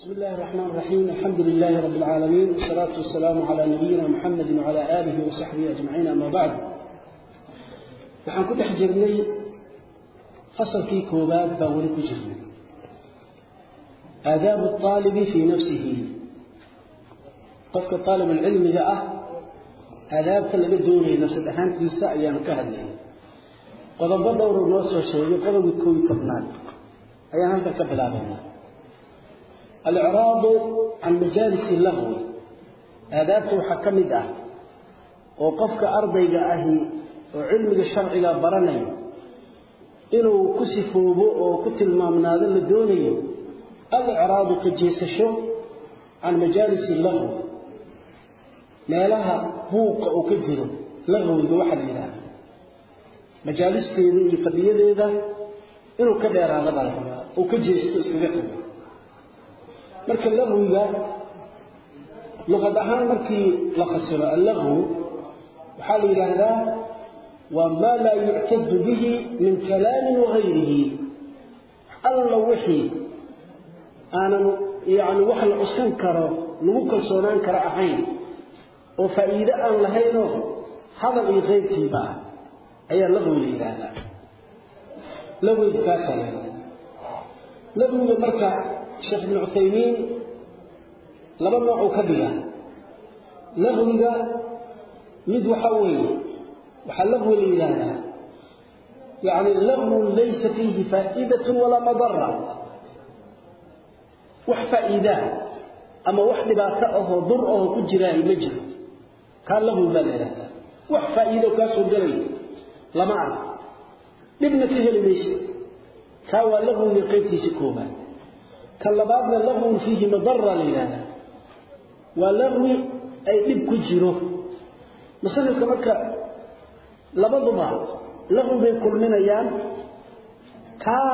بسم الله الرحمن الرحيم الحمد لله رب العالمين والصلاة والسلام على نبينا محمد وعلى آله وصحبه أجمعين أما بعد نحن كنت حجرني فصل في كوباب بولك جرني آداب الطالب في نفسه قفك الطالب العلم جاء آداب فلقي الدوري نفس الأحيان تنسى أيام كهل قضب الله رب نوسه الشيء قضب الكوي كبنان أيام كبنان alicraadu can majaalisi lagwi aadaabta waxaa ka mid ah oo qofka ardayga ahi oo cilmiga sharciga baranayo inuu ku sifoobo oo ku tilmaamnaado la doonayo alicraadu ka jeesasho can majaalisi lagwi meelaha buuqa uu ka jiro lagwiga waxaa la yidhaahda majaalisteeda iyo fadhiyadeeda marka lagwiga luqad ahaan markii la fasiro allagwu waxaa la yidhaahdaa waa maa laa yuctadu bihi min kalaamin wagayrihi alla wixii aanan yani wax la cuskan karo lagu kalsoonaan karo ahayn oo faa'iide aan lahaynoo hadal iyo qaybkiiba ah ayaa lagwi la yidhaahdaa. Lagwiga kaasaa la yidhahdaa lagwiga marka sheekh ibnu cuthaymiin laba noocuu ka dhigaa lagwiga mid waxaa weeye waxaa lagwi la yidhaahdaa yani lagwun laysa fiihi faa'idatun walaa madara wax faa'iidaa ama wax dhibaato ahoo dur ahoo ku jiraahi ma jiro. Kaa lagwi baa la yidhahdaa wax faa'iido kaa soo gelaya lama arko. Dhibna ka heli maysa kaa waa lagwiga qaybtiisa koobaad kan labaadna lagwun fiihi madara la yidhaahdaa waa lagwi ay dhib ku jiro. Musanifka marka labaduba lagwi bay kulminayaan. Kaa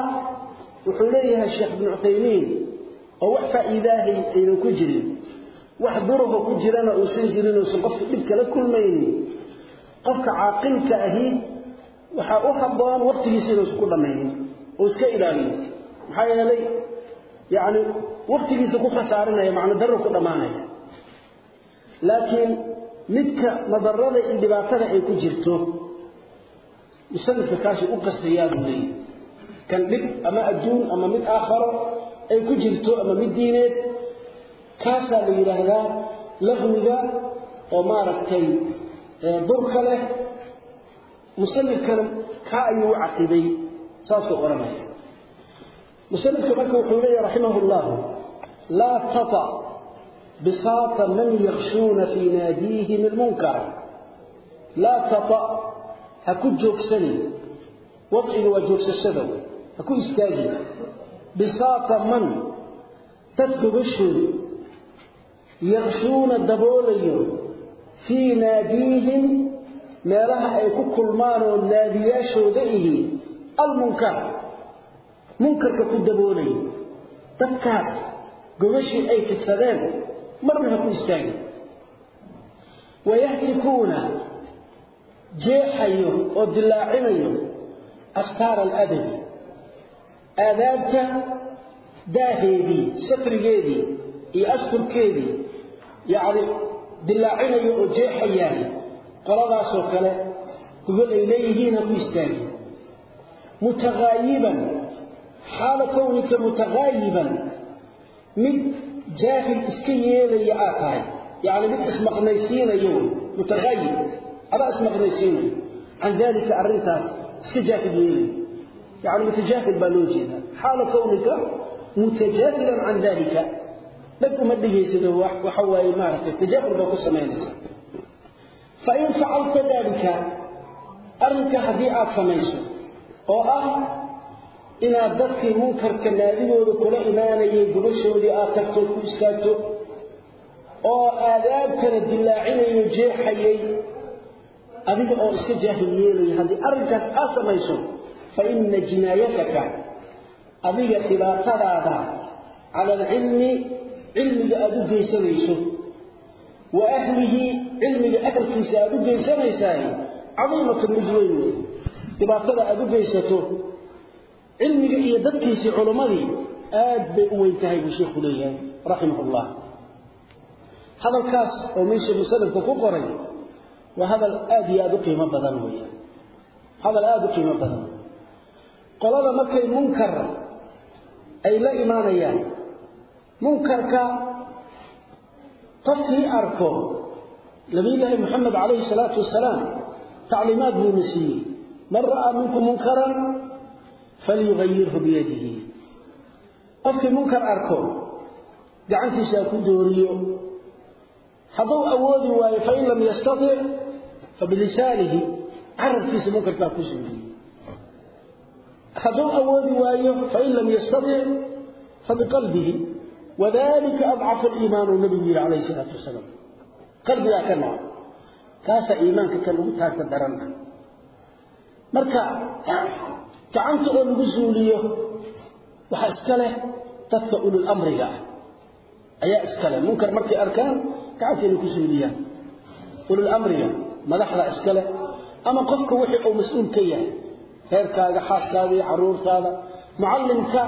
wuxuu leeyahay sheekh ibnu cuthaymiin oo wax faa'iidaahay aynan ku jirin. Wax duraho ku jirana uusan jirin uusan qofka dhib kala kulmaynin. Qofka caaqilka ahi waxaa ilaaliyo maxaa yeelay yacni waqtigiisa ku dhammaanaya laakiin midka madarada iyo dhibaatada ay ku jirto musanifka kaasuu u qastayaa buu leeyahy kan dhib ama adduun ama mid aakharo ay ku jirto ama mid diineed kaasaa la yidhaahdaa lagwiga oo maaragtay durka leh musanifkana kaa ayuu u caqibay saasuu odhanaya musanifka marka wuxuu leeyahy raximah llahu laa tata bisaata man yakshuuna fii naadiihim ilmunkara laa tata ha ku joogsanin wadciga waa joogsashada ha ku istaagin bisaata man dad gogashooda yakshuuna daboolayo fii naadiihim meelaha ay ku kulmaan oo naadiyaashooda ihi almunkar munkarka ku daboolayo dadkaas gogashii ay fidsadeen marna ha ku istaagin wayahtikuuna jeexayo oo dilaacinayo astaara aladabi aadaabta daaheedii satrigeedii iyo asturkeedii yacni dilaacinayo oo jeexayaan qoladaasoo kale gogol ay leeyihiin ha ku istaagin mutagaayiban xaala kownika mutagaayiban mid jaahil iska yeelaya aad tahay yacni mid ismaqnaysiinayo wey mutagaayib adaa ismaqnaysiinayo can dalika arrintaas iska jaahil yeelayo yacni mutajaahil baa loo jeedaa xaala kownika mutajaahilan can dalika dhag uma dhigaysado waxa waaye maaragtay tajaahul baa ku samaynaysa fain facalta dalika arrinka haddii aad samayso oo inaad dadkii munkarka naadigooda kula imaanayay gobashoodii aad tagtood ku istaagto oo aadaabtana dilaacinayo jeexayay adiga oo iska jaahil yeelaya haddii arrinkaas aad samayso fa ina jinaayataka adiga dhibaatadaada cala alcilmi cilmiga aada u geysanayso wa ahlihi cilmiga ahalkiisa aada u geysanaysaay cadiimatun mid weyn wey dhibaatada aada u geysato cilmiga iyo dadkiisii culimmadii aad bay u weyn tahay buu sheekhu leeyahay raximahullah hadalkaas oo meesha musanadka ku qoray waa hadal aad iyo aad u qiimo badan weeyaan. Hadal aad u qiimo badan. Qolada markay munkar ay la imaanayaan munkarka qofkii arko nabiyullaahi moxamed calayhi salaatu wasalaam tacliimaad buuna siiyey. Man ra'aa minkum munkaran falyugayirhu biyadihi qofkii munkar arko gacantiisa ku dooriyo hadduu awoodi waayo fain lam yastatic fabilisaanihi carabkiisa munkarkaa ku suuliyo hadduu awoodi waayo fain lam yastatic fabiqalbihi wadalika adcafu aliimaanu nabigu yihi calayhi salaatu wasalaam qalbigaa ka noco kaasaa iimaanka kan ugu taagta daran marka gacanta oo lagu suuliyo waxaa iska leh dadka ulul amriga ah. Ayaa iska leh. Munkar markay arkaan gacanta inay ku suuliyaan ulul amriga madaxda iska leh. Ama qofka wixii uu mas'uul ka yahay reerkaaga xaaskaaga iyo caruurtaada mucallimka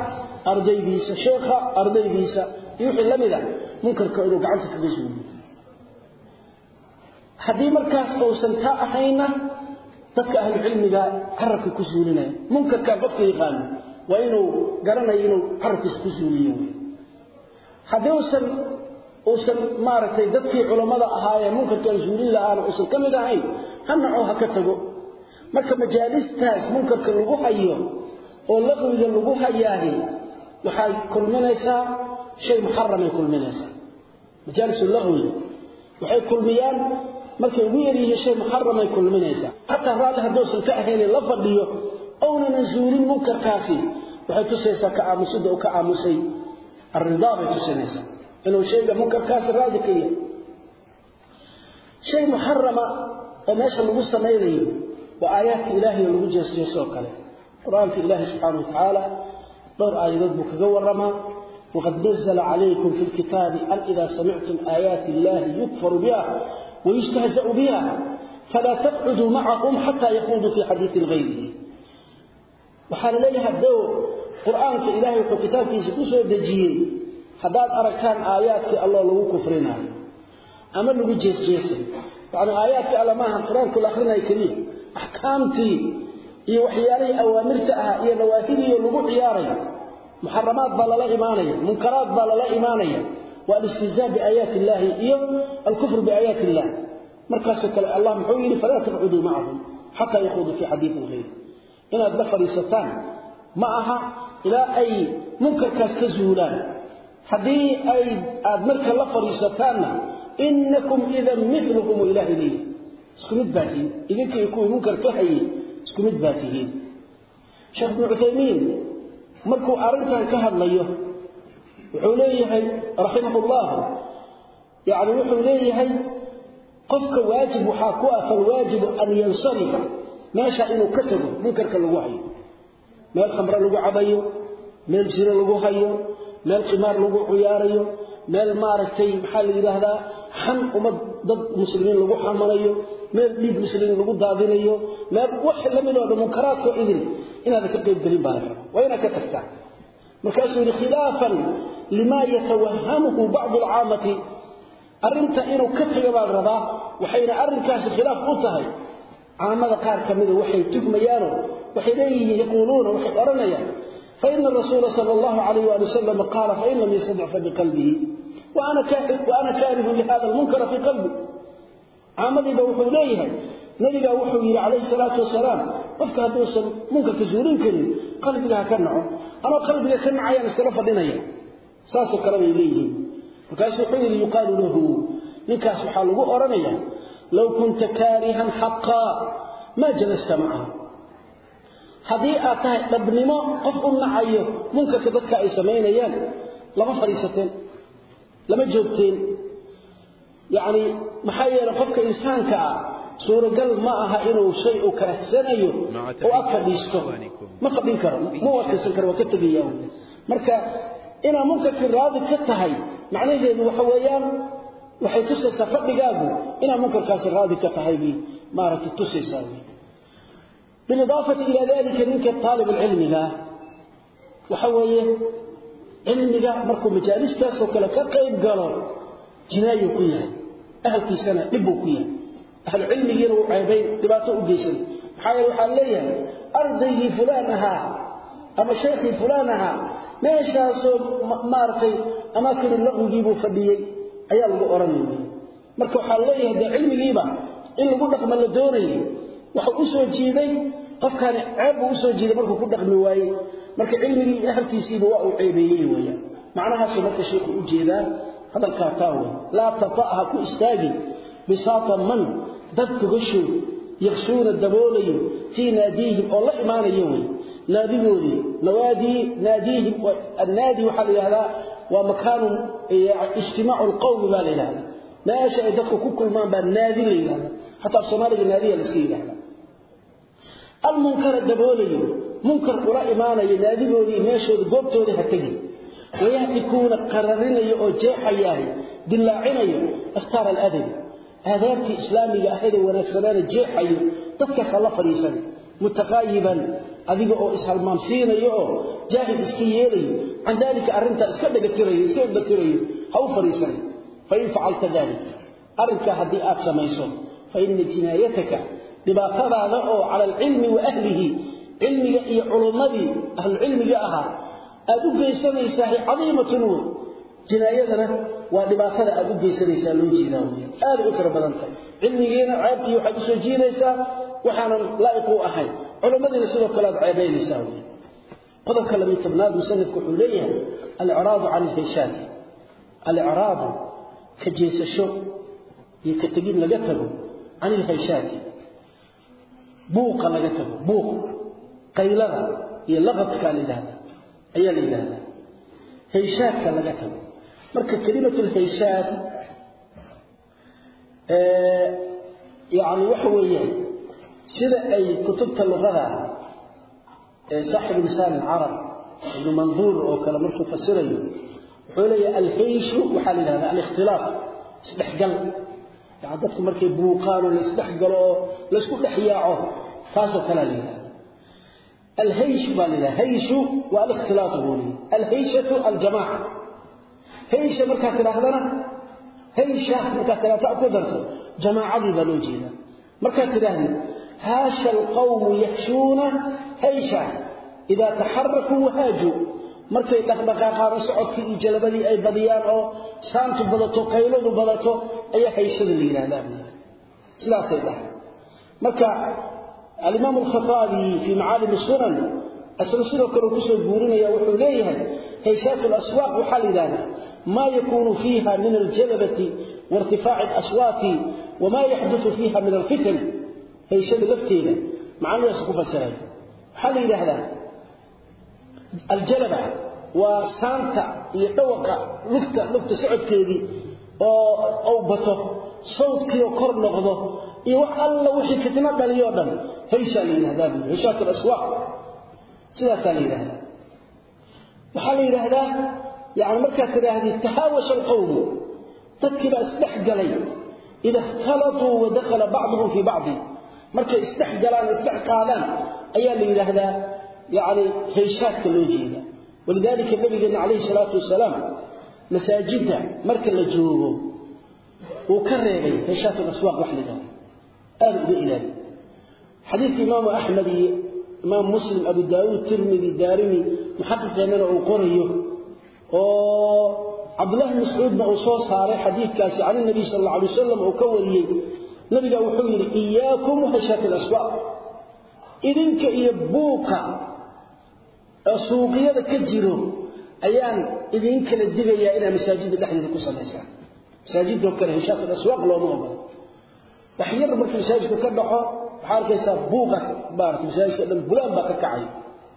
ardaydiisa sheekha ardaydiisa iyo wixii la mid a munkarka inuu gacanta kaga suuliyo haddii markaas uusan taa ahayna dadka ahlucilmiga carabka ku suulinaya munkarkaa qofka yaqaano waa inuu garanayo inuu carabkiisa ku suuliyo. Haddii uusan uusan maaragtay dadkii culammada ahaayee munkarkaan suulin la'aana uusan ka mid ahayn ha naco ha ka tago. Marka majaalistaas munkarka lagu hayo oo laqwiga lagu hayaahi waxay kulminaysaa shay muxaramay kulminaysaa. Majaalis laqwiga waxay kulmiyaan markay ugu yaryihiin shay muxaramay kulminaysaa. Xataa raalli hadduusan ka ahaynin la fadhiyo ownanan suulin munkarkaasi waxay tusaysaa ka aamusida uu ka aamusay. Arridaa bay tusinaysaa. Inuu shayga munkarkaasi raadi ka yahay. Shay muxarama oo meesha lagu samaynayo waa aayaadka ilaahay oo lagu jeesjeesoo kale. Qur'aanka ilaahi subxaana watacaala dhowr aayadood buu kaga waramaa waqad nazla calaykum fi lkitaabi an idaa samictum aayaati illahi yukfaru biha wayustahzau biha falaa taqcuduu macahum xataa yaquuduu fii xadiiin gayrihi waxaa la leeyahay haddou qur'aanka ilaahay wuxuu kitaabkiisa ku soo dejiyey haddaad aragtaan aayaadkii alloo lagu kufrinaayo ama lagu jeesjeesay yacni aayaadkii alla maaha qur'aanka la akhrinayo keliya axkaamtii iyo waxyaalihii awaamirta ahaa iyo nawaahidii lagu ciyaarayo muxaramaad baa lala imaanaya munkaraad baa lala imaanaya waa alistihzaa biaayaati illaahi iyo alkufru biaayaati illah markaasoo kale allah muxuu yidhi falaa taqcuduu macahum xataa yaquuduu fii xadiiin hayri inaad la fadhiisataan ma aha ilaa ay munkarkaas ka zuulaan haddii ay aad marka la fadhiisataanna inakum idan miluhum ilaahay leeyi isku mid baa tihiin. Idinkii kuwii munkar ka hayey wuxuu leeyahay raximahullah yani wuxuu leeyahay qofka waajib waxaa ku ah falwaajibu an yansarifa. Meesha inuu ka tago munkarka lagu hayo. Meel khamre lagu cabayo meel jiro lagu hayo meel qimaar lagu ciyaarayo meel maaragtay maxaa la yidhaahdaa xan ummad dad muslimiin lagu xamanayo meel dhiig muslimiin lagu daadinayo meel wax la midooda munkaraadkoo idin inaadan ka qaybgelin baa la rabaa waa inaad ka tagtaa markaasuu yidhi khilaafan limaa yatawahamuhu bacdu alcaamati. Arrinta inuu ka taga baa la rabaa waxayna arrinkaasi khilaaf u tahay. Caamada qaar ka mida waxay tuhmayaanoo waxay leeyihiin yaquuluuna waxay odhanayaan faina arasuula sala allahu calayh waali wasalam qaala fain lam yastadic fabiqalbihi waana kaarihun lihada almunkara fii qalbi. Caamadiiba wuxuu leeyahay nabigaa wuxuu yidhi calayhi salaatu wasalaam qofka hadduusan munkarka zuulin karin qalbiga ka naco. Anoo qalbiga ka nacayaan iskala fadhinaya. Saasoo kale bay leeyihiin. Markaasu wuxuu yidhi yuqaalu lahu ninkaas waxaa lagu odhanaya low kunta kaarihan xaqaa maa jalasta macaha haddii aad tahay dhabnimo qof u nacayo munkarka dadka ay samaynayaan lama fadhiisateen lama joogteen. Yacni maxaa yeelay qofka insaanka ah suuragal ma aha inuu shay uu karahsanayo oo ag fadhiisto ma fadhin karo. Ma wadkaysan karo waa ka tegaya marka inaad munkarkii raadi ka tahay macnaheedu waxa weeyaan waxay tusaysaa fadhigaagu inaad munkarkaasi raadi ka tahay bay maaragtay tusaysaa wey bilidaafati ilaa dalika ninka taalib alcilmiga waxa weeye cilmiga markuu majaaliskaasoo kale ka qayb galo jinaayo ku yahay. Ahalkiisana dhibbuu ku yahay ahlu cilmigiina uu dhibaato u geysan. Maxaa yeele waxaa leeyahay ardaygii fulaan ahaa ama shaykhii fulaan ahaa meeshaasoo maaragtay amaakinu laqwigiibuu fadhiyey ayaa lagu odhanaya marka waxaa leeyahay dee cilmigiiba in lagu dhaqma la doonayay waxuu u soo jiiday qofkaani ceeb buu u soo jiiday markuu ku dhaqmi waayey. Marka cilmigii ahalkiisiiba waa uu ceebeeyey weeyaan macnahaasuu marka sheikhu u jeedaa hadalkaa taa wey laa tataha ku istaagin bisaata man dad gogashood yaksuuna daboolayo fii naadiihim oo la imaanaya wey naadigoodii nawaadii naadiihim annaadi waxaa la yidhahdaa waa makaanu ijtimaacu lqowmi baa la yidhahdaa meesha ay dadku ku kulmaan baa naadi la yidhahdaa xataa soomaaliga naadiya la iska yidhahdaa almunkara daboolayo munkar ula imaanaya naadigoodii meeshooda goobtooda ha tegin wayahtikuuna qararinayo oo jeexayaahay dillaacinayo astaar aladabi aadaabtii islaamiga ahaydee wanaagsanaana jeexayo dadkaas ha la fadhiisanay mutaqaayiban adiga oo ishalmaamsiinayo oo jaahid iska yeelayo can daalika arrintaa iska dhagatirayo iska dhagatirayo ha u fadhiisanay fain facalta dalika arrinkaa haddii aad samayso fa ina jinaayataka dhibaatadaada oo cala alcilmi wa ahlihi cilmiga iyo culummadii ahlucilmiga ahaa aad u geysanaysaa cadiimatun wey jinaayadana waa dhibaatada aad u geysanaysaa loo jeedaa wey aad u tiro badan tahay cilmigiina ceeb waxaad u soo jiidaysaa waxaanan laa'iq u ahayn. Culummadiina sidoo kale aad ceebaynaysaa wey qodobka labiy tobnaad musanifku wuxuu leeyahay alicraadu can ilhayshaati alicraadu ka jeesasho iyo ka tegid laga tago can ilhayshaati buuqa laga tago buuq. Qaylada iyo laqadkaa la yidhahda ayaa la yidhahdaa hayshaadka laga tago marka kelimatu lhayshaad yani waxa weeyaan sida ay kutubta luqada saaxibu lisaan alcarab ibnu manduur oo kale markuu fasirayo wuxuu leeyahay alhayshu waxaa la yidhahdaa alikhtilaaf isdhexgal yani dadku markay buuqaan oo laisdhexgalo oo laysku dhex yaaco taasoo kalea la yidhahda الهيش بالله هيش والاختلاط بولي الهيشة الجماعة هيش مركا تراهدنا هيشة مركا تراهدنا قدرت جماعة بلوجينا مركا تراهدنا هاش القوم يحشون هيشة إذا تحركوا وهاجوا markay dhaqdhaqaaqaan socodkii iyo jalabadii ay badiyaan oo saantu badato qayladu badato ayaa hayshada la yiraahdaa sidaasay dhahay marka الإمام الخطابي في معالم السنن أسلسل كانوا كسو بورنا يا وحوليها هيشات الأسواق وحال ذلك ما يكون فيها من الجلبة وارتفاع الأصوات وما يحدث فيها من الفتن هيشات لفتينا معنا يسقف السلام حال هذا الجلبة وسانتا يتوقع لفتا لفتا سعود كيدي أو بطه صوت كيو كور نقضه iyo wax alla wixii fitna dhaliyo dhan haysha la yiraahdaa hayshaat al-aswaq sidaas la yiraahdaa waxa la yiraahdaa yaani marka tiraahdi tahawash al-qawm tadkira isdhex galay ida ikhtalatu wa dakhala ba'dhum fi ba'd marka isdhex galaan isdhex qaadaan ayaa la yiraahdaa yaani hayshaat loo jeeda ولذلك النبي عليه الصلاه والسلام مساجد marka la joogo uu ka reebay hayshaat al-aswaq wax la yiraahdaa أرد إلى حديث إمام أحمد إمام مسلم أبو داود الترمذي الدارمي محقق أننا أقريه oo cabdullah ibn mas'uud soo saaray xadiidkaasi aan nabi sallallahu alayhi wasallam uu ka wariyay nabiga wuxuu yiri iyaakum hashatil aswaq idinka iyo buuqa suuqyada ka jiro ayaan idin kala digayaa inaa masaajida dhexdeeda ku samaysaan masaajidoo kale hashatil aswaq looma ogola wax yar marka masaajidku ka dhaco waxaa arkaysaa buuqa baarat masaajidka dhan bulaan baa ka kacay.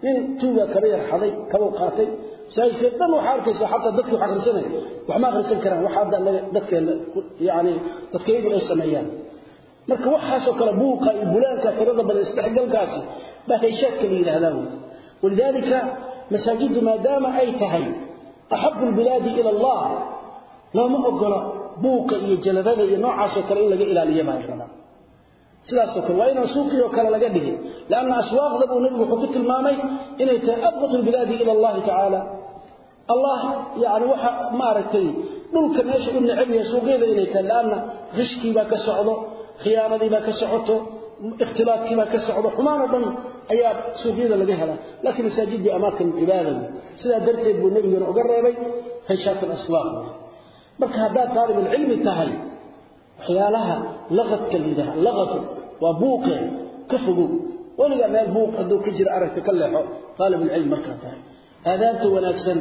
Nin tuugaa kaba yar xaday kabow qaatay masaajidka dhan waxaa arkaysa xataa dadki wax akrisanaya wax ma akrisan karaan wax hadda dadka yani dadkayadu ay sameeyaan. Marka waxaasoo kale buuqa iyo bulaanka xirada badan isdhexgalkaasi baa hayshaadka la yidhaahdaa walidaalika masaajiddu maadaama ay tahay axabu lbilaadi ila allah looma ogola buuqa iyo jaladada iyo noocaasoo kale in laga ilaaliya baa rabaa sidaasoo kale waa inaan suuqii oo kale laga dhigin lanna aswaaqda buu nebigu wuxuu ku tilmaamay inay tahay abqatu lbilaadi ila allahi tacaala u necab yahay suuqyada inay tahay laanna qishkii baa ka socdo khiyaanadii baa ka socoto ikhtilaafkii baa ka socdo xumaan oo dhan ayaa suuqyada laga helaa. Laakiin masaajidii amaakin cibaada sidaa darteed buu nabiguna uga reebay hayshaat alaswaaq marka haddaad taalibulcilmi tahay waxyaalaha laqadka liidaha laqadu waa buuqe ka fogow. Weligaa meel buuq hadduu ka jira aragta ka leexo taalibulcilm markaa tahay. Aadaabta wanaagsan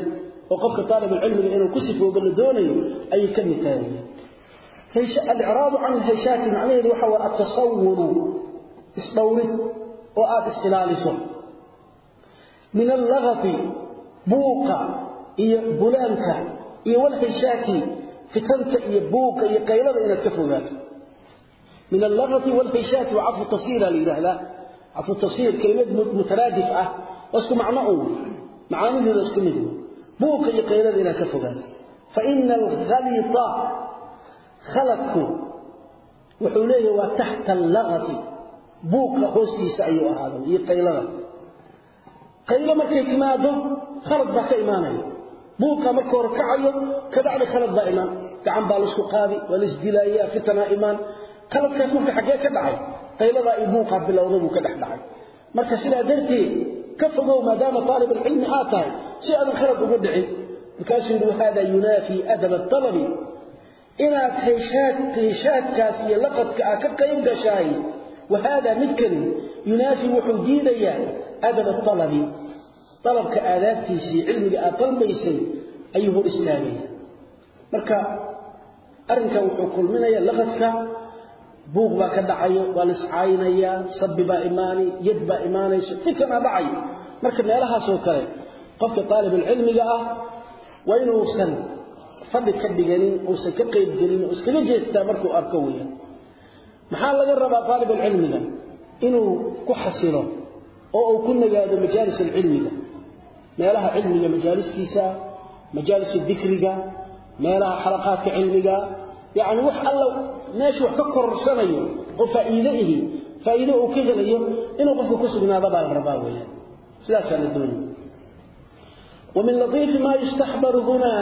oo qofka taalibulcilmiga inuu ku sifoobo la doonayo ayay ka mid tahay alicraadu can alhayshaati macnaheedu waxa waa atasawuru isdhowrid oo aada is-ilaaliso min allagati buuqa iyo bulaanka iyo walhayshaati fitanta iyo buuqa iyo qaylada inaad ka fogaato min allagati walhayshaati waa cadfu tafsiira la yidhaahdaa cadfu tafsiir kelimad mutaraadif ah waa buuqa iyo qaylada inaad ka fogaato faina alkhalita khaladku wuxuu leeyahay waa taxta allagati. Buuqa hoostiisa ayuu ahaaday iyo qaylada. Qaylo markay timaado khalad baa ka imaanaya. Buuqa marka hore kacayo kabacdi khalad baa imaan. Gacan baa la isku qaadi waa la isdilaaya fitanaa imaan. Khaladkaas marka xaggee ka dhacay qayladaa iyo buuqaa bilowda buu ka dhex dhacay marka sidaa darteed ka fogow maadaama taalibulcilmi aad tahay si aadan khalad ugu dhicin. Markaasuu yidhi wahada yunaafii adab alabi inaad hayshaad hayshaadkaas iyo laqadka ah ka qayb gashaay wahada midkan yunaafi wuxuu diidayaa adab alabi dalabka aadaabtiisii cilmiga aad dalbaysay buuq baa ka dhacayo waa la iscaayinayaa sabi baa imaani yad baa imaanayso fitanaa dhacayo. Marka meelahaasoo kale qofka taalibulcilmiga ah waa inuusan fadhi ka dhiganin uusan ka qaybgelin oo iskaga jeestaa markuu arko weya maxaa laga rabaa taalibulcilmiga inuu ku xasilo oo uu ku nagaado majaalis alcilmiga meelaha cilmiga majaaliskiisa majaalis dikriga meelaha xalaqaadka cilmiga yacni wax alla meesha wax ka kororsanayo oo faa'iide ihi faa'iide uu ka helayo inuu qofka ku sugnaado baa la rabaa weeyaan sidaasaa la doonaya ومن لطيف ما يستحضر هنا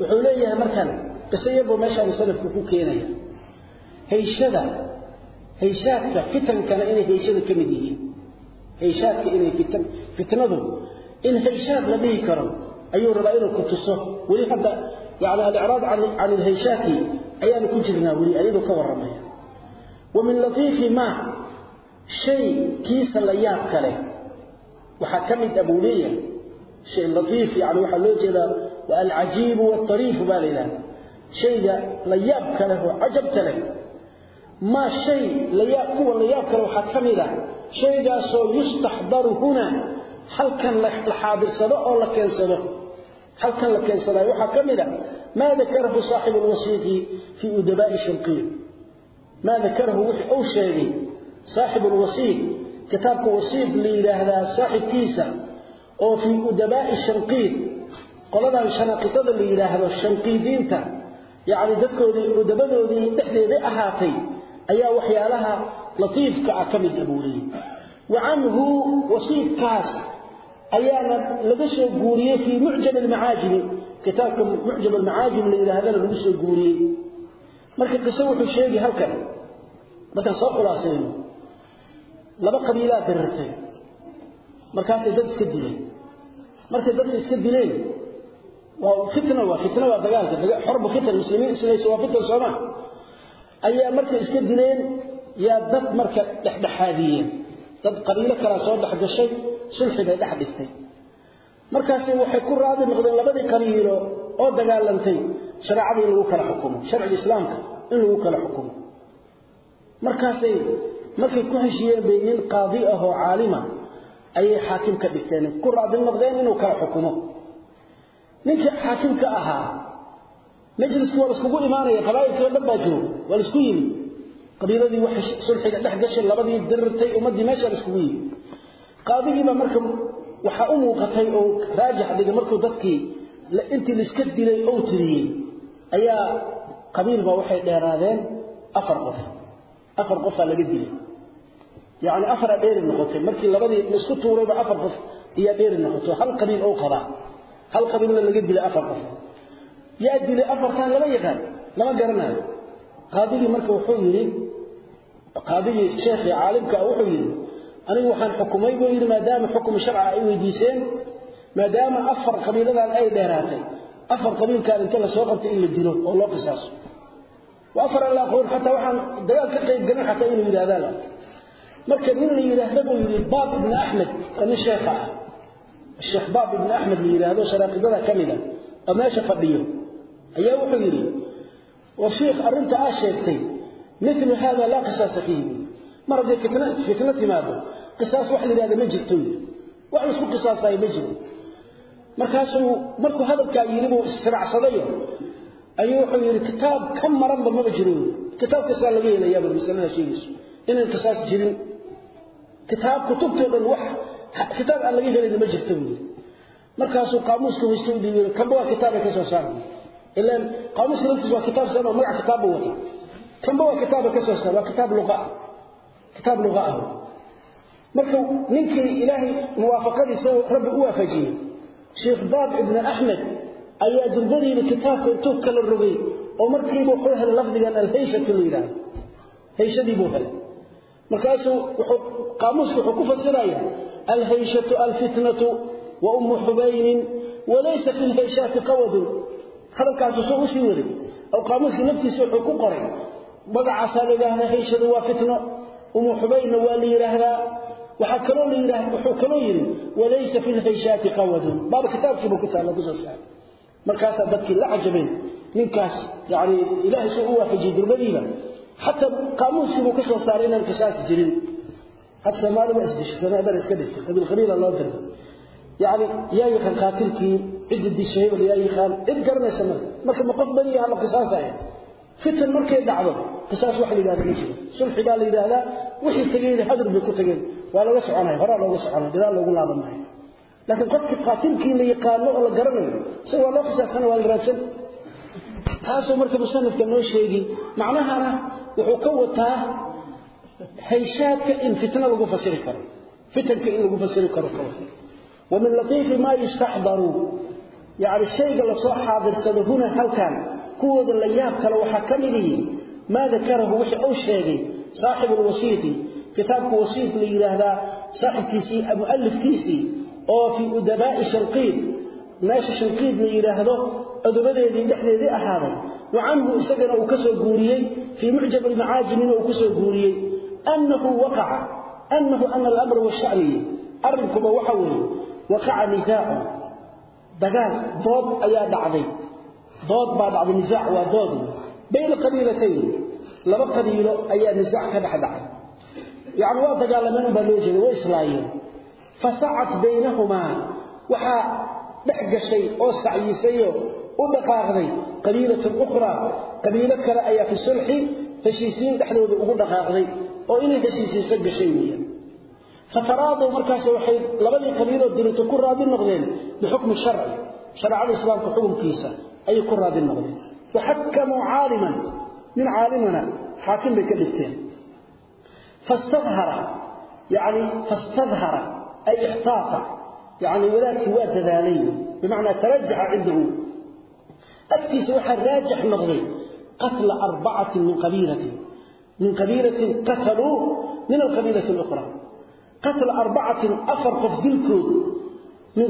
wuxuu leeyahay markan qiso yarbuu meeshaan sanadku ku keenaya hayshada hayshaadka fitankana inay hayshada ka mid yihiin hayshaadka inay fitan fitnadu in hayshaad la dhihi karo ayuu rabaa inuu ku tuso weli hadda yani alicraad can alhayshaati ayaanu ku jirnaa weli ayadoo ka warramaya wa min latiifi ma shay kiisa la yaab kale. Waxaa ka mid abuu leeyahay shay latiif yani waxaa loo jeedaa waa alcajiibu walطariifu baa la yidhahda shayga la yaab kale oo cajabka leh maa halkan la xaadirsado oo la keensado halkan la keensadayo waxaa ka mid a maa dakarahu saaxibu lwasiiqi fii udabaa'i shanqiir maa dakarahu wixii uu sheegay saaxibu lwasiiq kitaabka wasiiq la yidhaahdaa saaxibkiisa oo fii udabaa'i shanqiid qoladan shanaaqitada la yidhaahdo shanqiidiinta yacni dadkoodii udabadoodii dhexdeeda ahaatay ayaa waxyaalaha latiifka ah ka mid abuuriyey wa canhu wasiifkaas ayaana laga soo guuriyey fii mucjam almacaajimi kitaabka mucjam almacaajim la yidhaahdana lagu soo guuriyey. Marka qiso wuxuu sheegi halkan. Markaan soo khulaasayno laba qabiilaa dirirtay markaasay dad iska dileen. Markay dadka iska dileen waa fitna waa fitna waa dagaalka. Xorbu fitan muslimiin islayso waa fitan sooma ayaa markay iska dileen yaa dad marka dhexdhexaadiyeen. Dad qabiilo kalaa soo dhex gashay sulxi bay dhex dhigtay. Markaasi waxay ku raadi noqdeen labadii qabiilo oo dagaalantay shareecada in lagu kala xukumo sharciga islaamka in lagu kala xukumo. Markaasay markay ku heshiyeen bay nin qaadi ah oo caalima ayay xaakim dhigteen ku raadi noqdeen inuu kala xukumo. Ninkii xaakimka ahaa majliskii waa laiskugu imaanaya qabaa'ilkii dhan baa jiro waa la isku yimi. Qabiiladii waxay sulxiga dhex gashay labadii dirirtay ummaddii meeshaa laiskugu yimi qaadigiibaa marka waxaa u muuqatay oo raajix dhigay markuu dadkii intii laiska dilay ou tiriyey ayaa qabiilbaa waxay dheeraadeen afar qof. Afar qofaa laga dilay. Yacni afaraa dheeri noqotay. Markii labadii la isku tuurayba afar qof ayaa dheeri noqotay. Hal qabiil ou qabaa hal qabiilna laga dilay afar qof. Yaa dilay afartan lama yaqaan lama garanayo qaadigii marka wuxuu yidhi qaadigii sheekhii caalimka wuxuu yidhi anigu waxaan xukumay buu yidhi maadaama xukum sharca ay weydiiseen maadaama afar qabiiladan ay dheeraatay. Afar qabiilkaan inta la soo qabtay in la dilo oo loo qisaaso. Wa la aqoon xataa waxaan dagaal ka qayb galin xataa inuu yidhahdaa la marka nin la yidhaahda buu yidhi baab ibni axmed oo sheekha ah. Sheekh baab ibni axmed la yidhaahdo sharaaqidada ka mida. Oo meesha fadhiyo. Ayaa wuxuu yidhi war sheikh arrinta aa sheegtay milu hada laa qisaasa fiihi mar hadday fitna fitna timaado qisaas wax la ma jirto. Wax la isku ma jiro. Markaasuu markuu hadalkaa yidhi buu israacsadayo ayuu wuxuu yidhi kitaab ka maranba maba jiro. Kitaab kastaa laga helayaaba masalada sheegayso inaan qisaas jirin. Kitaab kutubtoo dhan wax kitaab aan laga helayna ma jirto. Buu yidhi markaasuu qaamuuska hoysta u kanba waa kitaabay ka soo saara ilaan qaamuuska laftiisa waa kitaab sama magac kitaab buu wata kanba waa kitaabay ka soo saara waa kitaab luqa. ah kitaab luqa ah marka ninkii ilaahay muwaafaqadiisa rabbi u waafajiyey sheekh baab ibn axmed ayaa durbadiiba kitaabka intuu kala rogay oo markiiba wuxuu helay lafdigan alhayshatu la yidhaahdo. Hayshadii buu helay. Markaasuu wuxuu qaamuuska wuxuu ku fasiraya alhayshatu alfitnatu wa ummu xubaynin walaysa fi lhayshaati qawadun. Hadalkaasu soo u sii waday oo qaamuuska naftiisa wuxuu ummu xubaynna waa la yidhaahdaa. Waxaa kaloo la yidhaahda wuxuu kaloo yidhi walaysa fi lhayshaati qawadun baaba kitaabkiiba ku taalla ku soo saaray. Markaasaa dadkii la cajabeen ninkaas yani ilaahay soo u waafajiyey durbadiiba xataa qaamuuskiibuu ka soo saaray inaan qisaas jirin. Hadda soomaalida isdisho soomaalida iska dhigtay qabiil qabiila loo diray yani yaa yaqaan qaatilkii cidda dishay hebel yaa yaqaan cid garanaysa marka ma qof bani yaha la qisaasaya fitan markay dhacdo qisaas wax la yidhahda ma jiro. Sulxi baa la yidhaahdaa wixii tegeyna hadur bay ku tageen. Waa laga soconaya horaa looga soconaya gadaal loogu laaban laakiin qofkii qaatilkii la yaqaano oo la garanayo isaga waa loo qisaasana waa la raadsan. Taasuu marka musanifka noo sheegi macnahana wuxuu ka wataa hayshaadka in fitna lagu fasiri karo fitanka in lagu fasiri karo ka wata wa min latiifi maa yustaxdaru yani shayga la soo xaadirsado huna halkan kuwooda la yaab kale waxaa ka mid yihi maa dakarahu? Wixii uu sheegay saaxibu lwasiiti kitaabka wasiit la yidhaahdaa saaxibkiisii mualifkiisii oo fii udabaa'i shanqiid. Meesha shanqiid la yidhaahdo cudubadeedii dhexdeedii ahaaday. Wa canhu isagana uu ka soo guuriyey fii mucjab almacaajimina uu ku soo guuriyey. Annahu waqaca annahu ana alamra washaniyi arrinkuba waxa weeye waqaca nisaacun dagaal dood ayaa dhacday dood baa dhacday nisaac waa dood. Bayna qabiilatayn laba qabiilo ayaa nisaac ka dhex dhacay. Yacni waa dagaalameen unbaa loo jeeday way islaayeen. Fasacat baynahumaa waxaa dhex gashay oo sacyisayoo u dhaqaaqday. Qabiilatun ukhraa qabiilo kale ayaa fi sulxi heshiisiin dhexdooda ugu dhaqaaqday oo inay heshiisiiso gashay weeyaan. Fataraaduu markaas waxay labadii qabiiloo dirito ku raadi noqdeen bixukmi sharci islaamka xukunkiisa. ayay ku raadi noqdeen waxakamuu caaliman nin caalimana xaakim bay ka dhigteen fastadhara yani fastadhara ay ixtaata yani wadaadkii waa dadaalay bimacnaa tarajaxa cindahu agtiisa waxaa raajix noqday qatla arbacatin min qabiilatin min qabiilatin qataluu min alqabiilati اlukhra qatla arbacatin afar qof dilkood min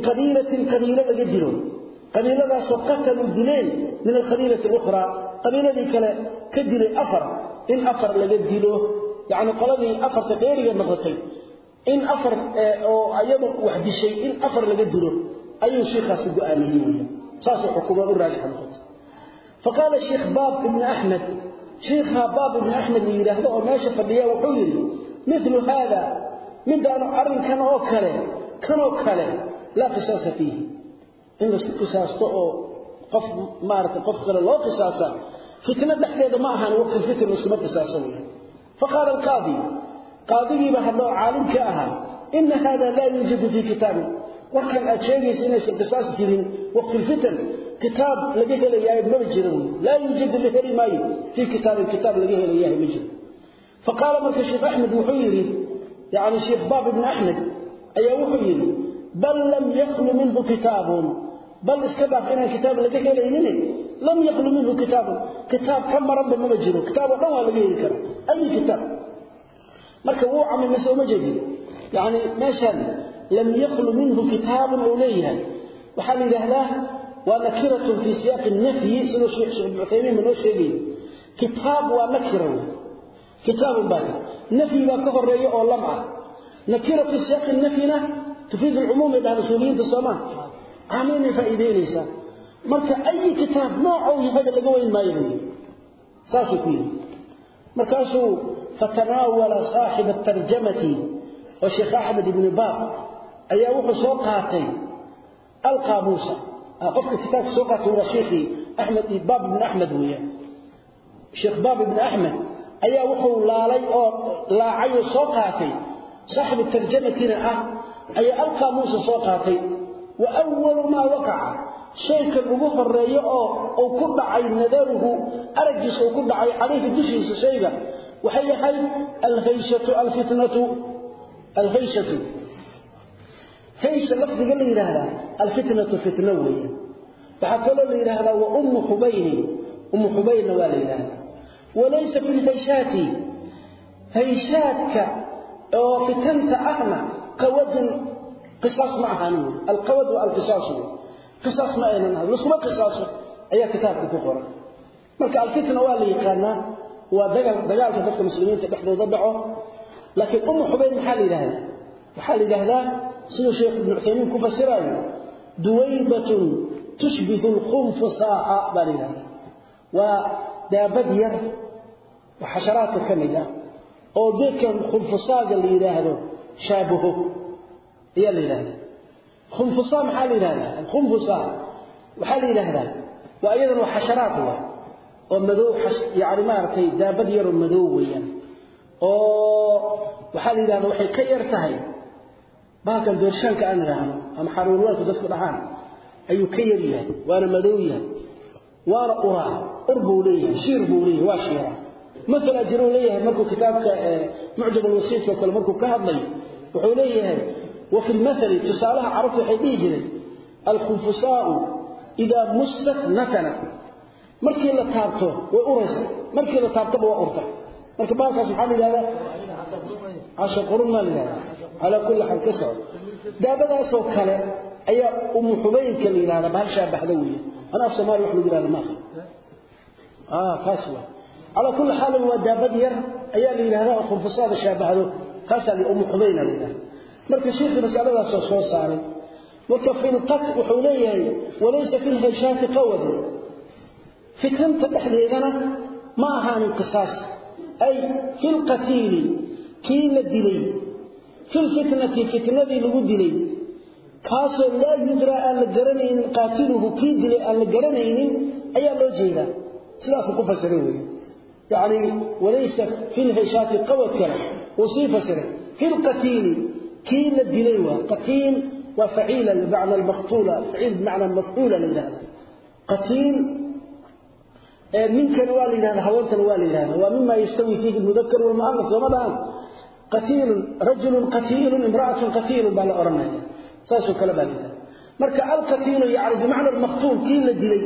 qabiiladaasoo qataluu dileen min alqabiilati اlukhraa qabiiladii kale ka dilay afar. In afar laga dilo yacni qoladii afarta dheeriga noqotay. In afar oo ayadu wax dishay in afar laga dilo ayuu sheikhaasi go'aamiyey saasuu xukuma u raajix noqotay. Baab ibni axmed sheikha baab ibni axmed la yidhaahdo oo meesha fadhiya wuxuu yidhi milu haada midaanu arrinkan oo kale kanoo kale laa qisaasa fiihi in la isku qisaasto oo qof maarata qof kale loo qisaasa fitno dhexdeeda ma ahan waqtilfitr laiskuma qisaasa weya faqaala alqaadi qaadigiiba hadloo caalim ka ahaa ina hada laa yuujadu fii kitaabin warkan aad sheegaysa inaysan qisaas jirin waqtilfitan kitaab laga helayahay maba jira wy laa yuujadu la heli maayo fii kitaabin kitaab laga helayahay ma jiro faqaala marka sheekh axmed wuxuu yidhi yani sheekh baab ibni axmed ayaa wuxuu yidhi bal lam yaklu minhu kitaabun bal iska baaq inaan kitaab laga helaynin lam yaqlu minhu kitaab kitaab kama rabba ma jiro kitaab dhan waa laga heli karaa ay kitaab marka wuu amay ma soo jeedi yaani meeshan lam yaqlu minhu kitaab awliya waxa la yiraahdaa waa nakiratu fi siyaq an-nafy sida sheekh ibn Uthaymeen ma sheegay kitaab waa nakira kitaab baaqi nafy baa ka horeeyo oo lam caamaynay faa'iideynaysaa marka ayi kitaab noocou yahayba laga weyn maayo buuyii saasuu ku yidhi. Markaasuu fatanaawala saaxiba tarjamati oo sheekh axmed ibni baab ayaa wuxuu soo qaatay alqaamuusa ah, qofka kitaabka soo qaatay waa sheekhii axmed baab ibni axmed weeyaan sheekh baab ibni axmed ayaa wuxuu laalay oo laacay oo soo qaatay. Saaxibu tarjamatiina ah ayaa alqaamuusa soo qaatay wa awwal ma waqa'a. Shayka ugu horeeyo oo uu ku dhacay nadaruhu aragis uu ku dhacay calayhi dushiisa shayga waxay yahay al-hayshatu al-fitnatu al-hayshatu haysa lafdiga la yiraahdo al-fitnatu fitna weeye. Waxa kale la yiraahdo wa ummu hubayni. Ummu hubayna waa la yiraahdo walaysa fil hayshati hayshatka oo fitanta ahna قود قصاص معها نور القود والقصاص قصاص ما أين نهر لسكما قصاص أي كتابك كقرأ مركا الفتنة والي يقالنا ودقال دقال كفتك المسلمين تبحثوا ضبعوا لكن أم حبين محالي لهذا محالي لهذا سيد الشيخ ابن عثيمين كفى سراي دويبة تشبه الخنفصاء بالي لهذا ودابد ير وحشرات كمدة أو ذيك الخنفصاء اللي يراهدوا شابهه ayaa la yidhahdaa khunfusaa maxaa la yidhahdaa? Alkhunfusaa waxaa la yidhaahdaa waa iyadana waa xasharaad wa oo madow yani maaragtay daabad yaroo madow weeyaan. Oo waxaa la yidhahdaa waxay ka yar tahay. Bahalkan doorshaanka aan idhaahno ama xaruurweelka dadku dhahaan ayuu ka yar yahay waana madow yahay. Waana uraa ur buu leeyahay shiir buu leeyahay waa shiiraa maala jiruu leeyahay markuu kitaabka mucjam alwasiidka o kale markuu ka hadlay wuxuu leeyahay وفي المثل تصالها عرفت حيدي جري الخنفساء إذا مست نتنا مركي لا تابتو وأرس مركي لا تابتو وأرتا مركي بالك سبحان الله هذا عشر قرون لله على كل حال كسر ده بدأ سو كله أي أم حبين كلي هذا بهالشاب بحذوية أنا أفسر ما يروح لقرا ما آه كاسوة على كل حال هو دابد ير ayaa la yiraahdaa khunfusada shaabahdo kaasa li umu xubayna leeyahay marka sheekhu masaladaas soo saaray marka finqat wuxuu leeyahay walaysa fil hayshati qawad. Fikranta dhaxdeedana ma ahaan qisaas ay fil qatil ki la dilay. Fil fitnati fitnadi lagu dilay. Kaasoo laa yudra aan la garanaynin qaatiluhu kii dilay aan la garanaynin ayaa loo jeedaa. Sidaas ku fasiray weeye yani walaysa fil hayshati qawad kala wasifa sirr fil qatil كيل الدليوة قتيل وفعيلا بمعنى المقتولة فعيل بمعنى المفعولة لله قتيل من كان والي هذا حوالت الوالي هذا ومما يستوي فيه المذكر والمؤنث ومدان قتيل رجل قتيل امرأة قتيل بالا أرمى ساسو كلام هذا مركا القتيل يعني بمعنى المقتول كيل الدلي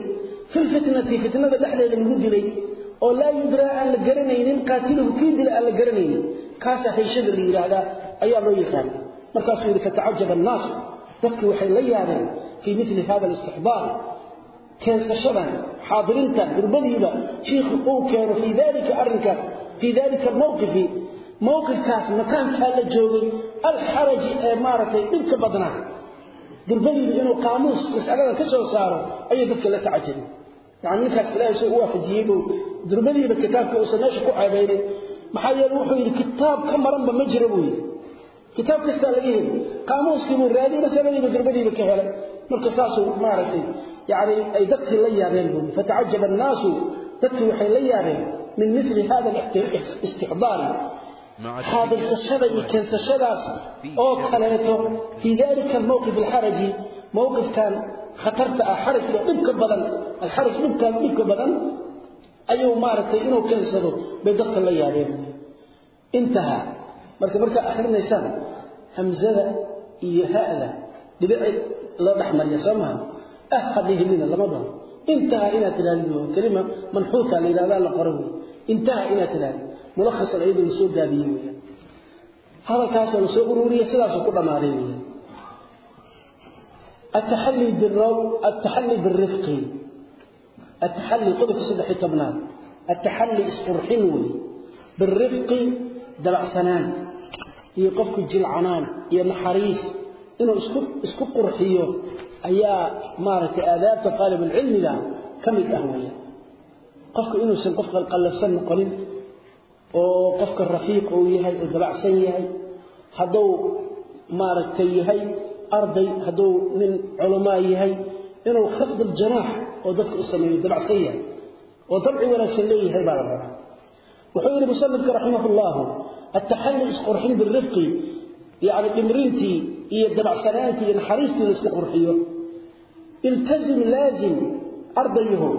في الفتنة فتنة دحلة اللي دلي oo la yudra aan la garanaynin qaatiluhu kii dil aan la garanaynin kaasa hayshada la yiraahdo ayaa loo yaqaan markaasuu yidhi fatacajaba annaasu dadkii waxay la yaabeen fii mili hada alistixbaar keensashadan xaadirintan durbadiida shiikhu uu keeno fii dalika arrinkaas fii dalika mawqifi mawqifkaas makaankaa la joogay alxaraji ee maaragtay dhibka badnaa. Durbadiidu inuu qaamuus masaladan ka soo saaro ayuu dadka la tacajabi yani ninkaas ilaahay soo u waafajiyey buu durbadiiba kitaabka uusan meesha ku ceebaynin. Kitaab ka maranba ma kitaab kasta laga heli qaamuuskii buu raadiyey masaladiiba dirbadiiba ka helay. Marka saasuu maaragtay yani ay dadkii la yaabeen buui fatacajaba annaasu dadkii waxay la yaabeen min mili hada istixdaari haabilsashada iyo keensashadaas oo kaleeto fii dalika almowqif alxaraji mowqifkan khatarta ah xarajka dhibka badan alxaraj dhibkan dhibka badan ayuu maaragtay inuu keensado مركا مركا أخرنا يسام همزة إيه هذا لبعد لا نحمل يسامها ah hadihimina lama dhaho intaha inaad tiraahdo kalima manxuuta la yiraahdo la qoro intaha inaad tiraahdo mulakhas ayadu soo gaabiyay weeyaan hadalkaas la soo ururiyay sidaas ku dhamaaday weeyaan التحلي بالرو التحلي بالرفق التحلي قدر في صدح تبنات التحلي اسقر حلوي بالرفق دلع سنان iyo qofku jilcanaan iyo naxariis inuu isku isku qurxiyo ayaa maaragtay aadaabta qaalibulcilmiga ka mid ah weeyaan qofku inuusan qof qalqallafsan noqonin oo qofka rafiiq uu yahay oo dabacsan yahay hadduu maaragtay yahay arday hadduu nin culamaa yahay inuu khafd aljanaax oo dadka u sameeyo dabacsan yahay oo dabci wanaagsan leeyahay baa la rabaa wuxuu yiri musannifka rahimahullah at-tahalli isqurxin bil-rifqi yaani imrinti iyo dabacsanaanti in xariisti isku qurxiyo. Iltazim lazim ardayahu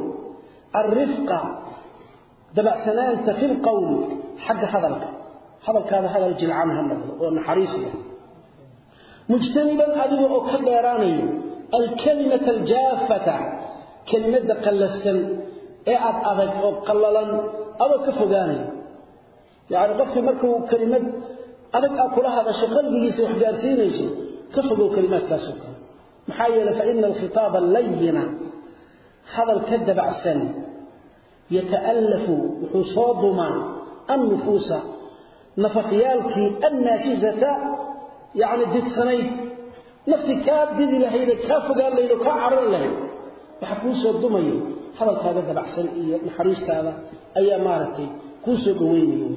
ar-rifqa dabacsanaanta fil qawl xaq hadalka. Hadalkaada hadal jilcan hadal oo naxariisna mujtaniban adiga oo ka dheeraanayo al-kalimata al-jaffata kalimada أدو كفقاني يعني قفك مركو كلمة أدك أكل هذا يسوح به يسوح سينيشي كفقوا كلمات كاسوكا محايلة فإن الخطاب اللينا هذا الكذب عسان يتألف حصادما النفوس. نفقيالك الناشزة. يعني ديك سنيد نفسي كاد بذي لهيدا قال ليلو كعر لهيدا. وحكوس والضميين hadalkaaga dabacsan iyo naxariistaada ayaa maartay ku soo dhaweynayo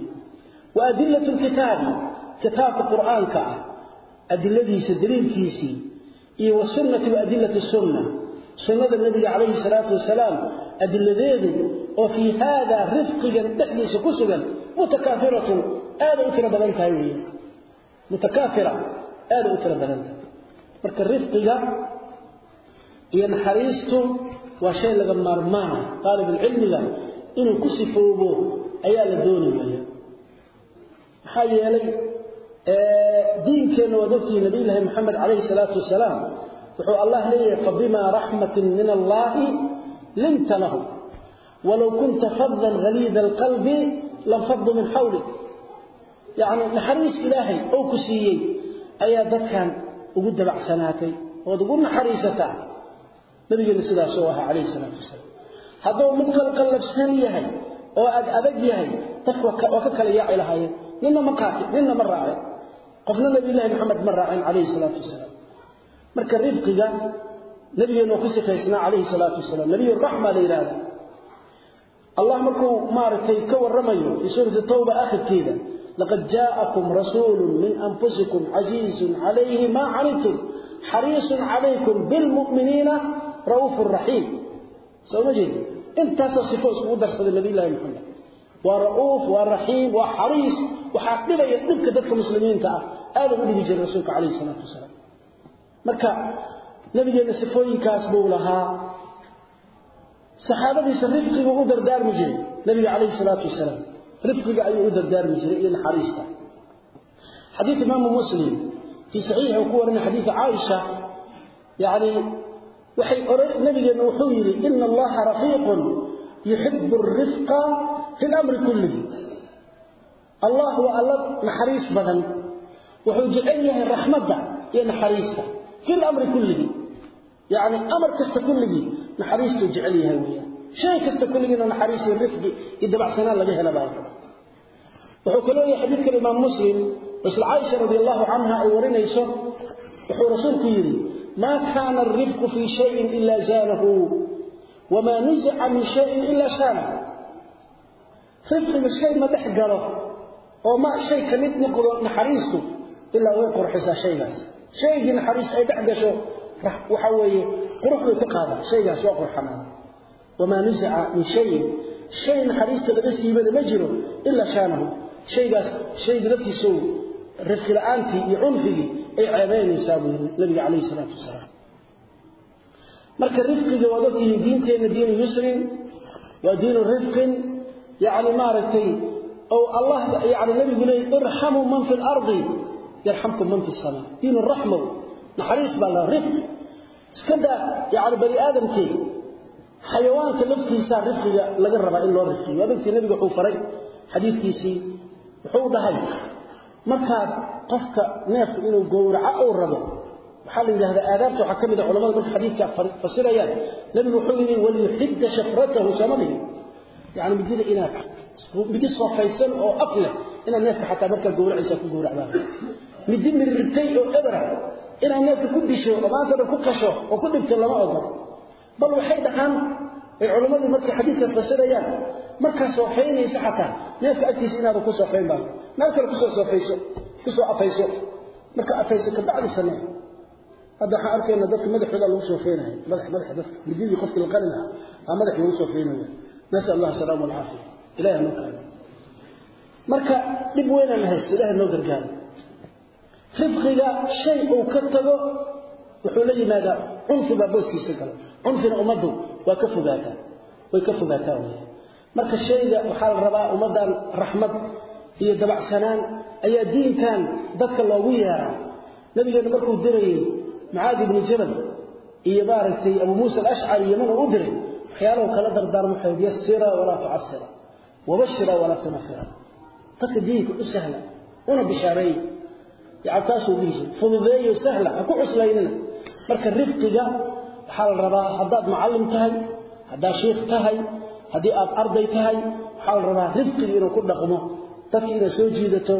wa adillatu alkitabi kitaabka quraanka ah adilladiisa daliilkiisi iyo wa sunnati wa adillatu sunna sunnada nabiga calayhi salaatu wasalaam adilladeedu oo fi hada rifqigan dhexdiisa ku sugan mutakaafiratun aada u tira badan tahay weeye waa shay laga maarmaana ah. aalib cilmiga inuu ku sifoobo ayaa la doonaya maxaa yeelay diinkeena waa doftii nabiy ilaahi maxamed calayhi salaatu wasalaam. Wuxuu allah leeyahay fabima raxmatin min allahi linta lahu. Walow kunta faddan haliida alqalbi lanfaddu min xawlik yacni naxariis ilaahay oo ku siiyey ayaa dadkan ugu dabacsanaatay ood ugu naxariisataa nabigeena sidaas oo ahaa calayhi salaatu wasalaam. Hadduu mid qalqallabsan yahay oo aad adag yahay dadku waa ka kala yaaci lahaayeen. Ninna ma qaatin ninna ma raacin qofna nabiyullaahi maxamed ma raacin calayhi salaatu wasalaam. Marka rifqiga nabigeena ku sifaysnaa calayhi salaatu wasalaam. Nebiyu raxma la yidhaahdaa allah markuu maaragtay ka warramayo fii suurati tawba akhirkeeda laqad jaa'akum rasuulun min anfusikum casiizun calayhi maa canidtum xariisun calaykum bilmu'miniina رؤوف رحيم سو مجد انت تصفوا اسمه درس النبي الله محمد ورؤوف ورحيم وحريص وحاقبه يدك دك مسلمين تا هذا ودي بيجي رسولك عليه الصلاه والسلام marka nabigeena sifooyinkaas buu lahaa saxaabadiisa rifqiga u dardaarmi jiray nabiga calayhi salaatu wasalaam rifqiga ayuu u dardaarmi jiray iyo naxariista xadiid imaamu muslim fii saxiixi uu ku warinay xadiid caaisha yacni waxay oray nabigeenu wuxuu yiri inna allaha rafiiqun yuhibbu ar-rifqa fi al-amri kullihi allah wa allah naxariis badan. Wuxuu jecel yahay raxmadda iyo naxariista fi al-amri kullihi yaani amr kasta kullihi naxariistu jecel yahay weeyaan. Shay kasta kulligiina naxariis iyo rifqi iyo dabacsanaan laga helo baa wuxuu kaloo yahay xadiidka imaam muslim isla caaisha radiyallahu anha ay warinayso wuxuu rasuulku yiri ما كان الرفق في شيء إلا زانه وما نزع من شيء إلا شانه رفق الشيء ما تحقره وما شيء كمت نقض نحريسته إلا ويقر حسا شيء بس شيء نحريس أي تحقشه waxa weeye quruxdu ka qaada shaygaas waa qurxanaa wama nusica min shayin shay naxariista laga siibana ma jiro ilaa shaanahu shaygaas shayga naftiisu rifqi la'aantii iyo cunfigii ay ceebeynaysaa buu yidhi nabiga calayhi salaatu wasalaam. Marka rifqiga waa dadkii diinteenna diinu yusrin waa diinu rifqin yacni maaragtay oo allah yacni nabigu leeyay irxamuu man fi lardi yarxamkum man fi samaa. Diinu raxmow naxariis baa la rifqi iskada yaani bani aadamkii xayawaanka laftiisa rifqiga laga rabaa in loo rifqiyo. Abintii nabiga wuxuu faray xadiidkiisii wuxuu dhahay marka qofka neefka inuu gowraco uu rabo waxa la yiraahdaa aadaabta waxa ka mid ah culimada marka xadiidka fasirayaan. Nabigu wuxuu yiri wal yuhid shafratahu samadi yaani midida inaad midi sofaysan oo afle ina neefka xataa marka gowracaysa ku gowracdaa. Midi mirirtay oo ebra ina neefka ku disho maanta ku qasho oo ku dhibto lama ogolo bal waxay dhahan ay culimadu markay xadiidka fasirayaan marka soofaynaysa xataa. Neefka agtiisa inaad ku soofayn baa meel kale ku soo soofayso ku soo afayso. Marka afayso ka bacdi samee hadda waxaan arkaynaa dadka madaxooda lagu soofaynayo madax madax dadka mididii qofkii la qalin lahaa aa madax lagu soofaynayo nasal allah salaam walcaafiya ilaahi noo kaano marka dhib weynaan haysto ilaahi noo gargaaro. Rifqiga shay uu ka tago wuxuu la yimaadaa cunfi baa booskiisa gala. Cunfina ummaddu وكف ذاته ويكف ذاته مركز الشيء وحال الرباء ومدى الرحمة هي دبع سنان أي دين كان ذكر الله ويارا نبي مركو دري معاد بن جبل إيبارتي أبو موسى الأشعري يمن أدري حياله كلا دردار محيط يسيرا ولا تعسرا وبشرا ولا تنفر تقديك سهلة وأنا بشاري يعطاسوا بيجي فضضيه سهلة أكو عسليننا الرفق رفقك waxa la rabaa hadaad macallim tahay hadaa sheekh tahay haddii aad arday tahay waxa la rabaa rifqiga inuu ku dhaqmo dadka inay soo jiidato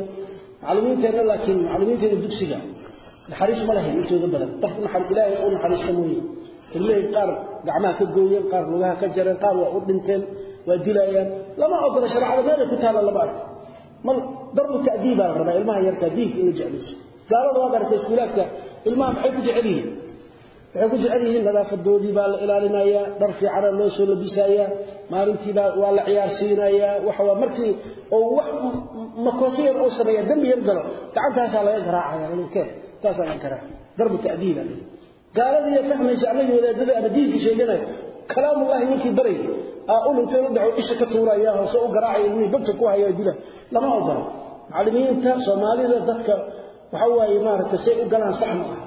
macallimiinteena laakiin macallimiinteena dugsiga naxariis ma lahayn intooda badan qof naxariis ilaahay uu naxariista mooyee ilaahay qaar gacmaha ka gooyeen qaar lugaha ka jareen qaar waa u dhinteen waa dilayaan lama ogola sharciyada meel ku taala lama arko mal darbu ta'diib baa rabaa ilmaha yarka diinka inuu jecliso gaalada waxay ku jecel yihiin nadaafadoodii baa la ilaalinayaa dhar fiican loo soo labisayaa maalintii baa waa la ciyaarsiinayaa waxa waa markii oo wax makoosiyar oo sameeya dambi yar galo gacantaasa laga garaacaya ninkee taasa laga garaac darbu ta'diib gaaladii fahmaysa ama wadaadada ama diinka sheeganaya kalaamullahi ninkii baray aa u dhintay u dhaco isha ka tuuraya hoose u garaacaya inuu bagta ku hayo dila lama ogola macallimiinta soomaalida dadka waxa waaye maaragtay say u galaan sax ma aha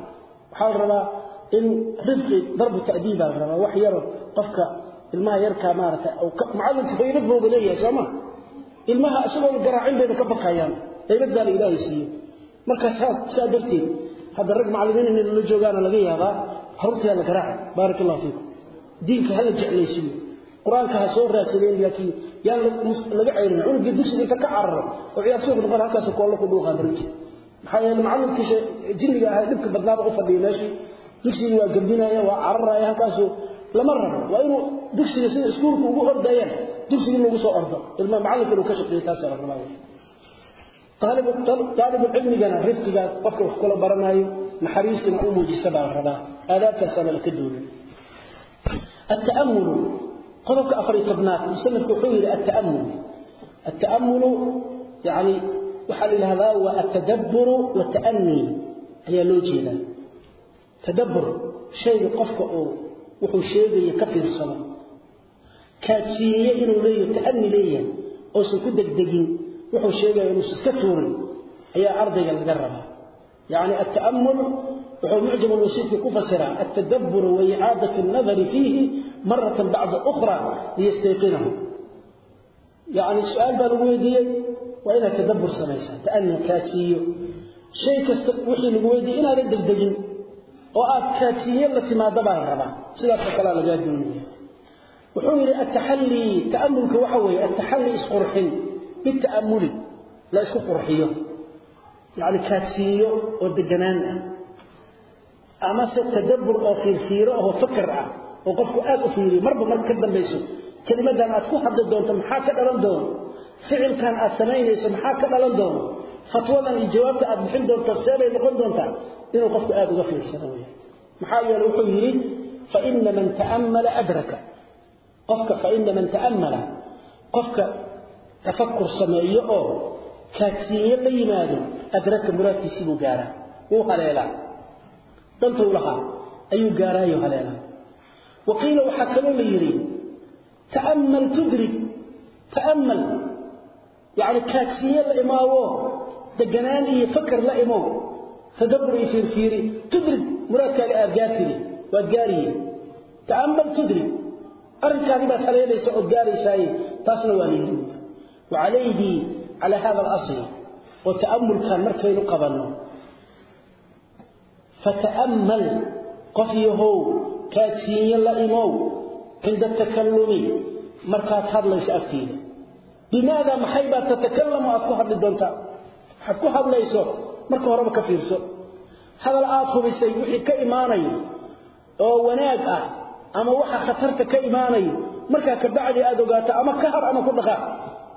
waxaa la rabaa in rifqi darbu ta'diib la rabaa wax yaro qofka ilmaha yarkaa maaragtay macallinka faydad booba leeyahay sooma ilmaha isagoo garaacin bayba ka baqayaan faydad baa la ilaahay siiye marka saa darteed hadda rag macallimiin inay la joogaana laga yaabaa carruurtaa la garaaca baaraka allahu fiikum. Diinka hala jeclaysiiyo quraanka ha soo raadsadeen laakiin yaan laga ceyrin cunuga dugsiga inta ka cararo oo ciyaar soo noqon halkaas ku alla ku dhuuqa barinti maxaa yeelay macallinkiisa jinniga ahaa dugsiga waa gabdinaya waa cararaya halkaas lama rabo. Waa inuu dugsiga sida iskuulka ugu ordayaan dugsiga lagu soo ordo. Ilma macallinka inuu ka shaqeeyo taas la rabaa طالب العلم جنا رفق قال قفك وكل برنايو نحريسنا أمو جسدا الربا آداب تسانا لك الدولة التأمل قلوك أفري تبنات مسلم كحويل التأمل التأمل يعني وحل هذا هو التدبر والتأني هي لوجينا tadabbur shayga qofka uu wuxuu sheegaya ka fiirsado. Kaadsiiyey inuu leeyahay ta'anni leeyahay oo ku degdegin wuxuu sheegaya inuu iska tuurin ayaa ardayga laga rabaa. Yaani at-ta'ammul wuxuu mucjam al-wasid ku fasira at-tadabbur wa i'adatu an-nadhar fihi marratan ba'da ukhra liyastayqinahu. Yaani su'aal baa lagu weydiiyey waa inaad tadabbur samaysaa ta'anni kaadsiiyo. Shay kasta wixii lagu weydiiyey inaadan degdegin oo aad kaafiye la timaado baa rabaa. Sidaas kala laga doonaya wuxuu yiri at-tahalli waxa weeye at-tahalli isqurxin bit-ta'ammuli la isku qurxiyo. Yani kaafiyo oo deganaan ah. Ama se tadabbur oo fiirfiiro ah oo fikr ah oo qofku aad u fiiriyo. Marba marka ka dambayso kelimadan aad ku hadli doonto maxaa ka dhalan doon? Ficilkan aad samaynayso maxaa ka dhalan doon? Fatwadan iyo jawaabta aad bixin doonto seebay noqon doontaa inuu qofku aad uga fiirsado weeye maxaa yeelay wuxuu yidhi fa ina man ta'ammala adraka. Qofka fa ina man ta'ammala qofka tafakkur sameeyo oo kaadsiinyo la yimaado adraka muraadkiisii buu gaaraa. Wuu haleelaa. Dantuu lahaa. Ayuu gaaraayo haleelaa. Waqiila waxaa kaloo la yidhi ta'ammal tudrik ta'ammal. Yacni tadabbur iyo fiirfiiri tudrik muraadkaaga aad gaartidi وقاريه تأمل تدري أرنكا بما تليليس أقاري ساي تصنع وليه وعليه على هذا الأصل وتأمل كان مركين قبلنا فتأمل قفيه كاتسين لإمو عند التكلم مركات هذا ليس أكتين بماذا محيبة تتكلم وأكو هذا الدونتا حكو هذا marka horeba ka fiirso. Hadal aad hubisay wixii ka imaanaya oo wanaag ah ama waxa khatarta ka imaanaya marka ka bacdi aad ogaato ama ka har ama ku dhaqaaq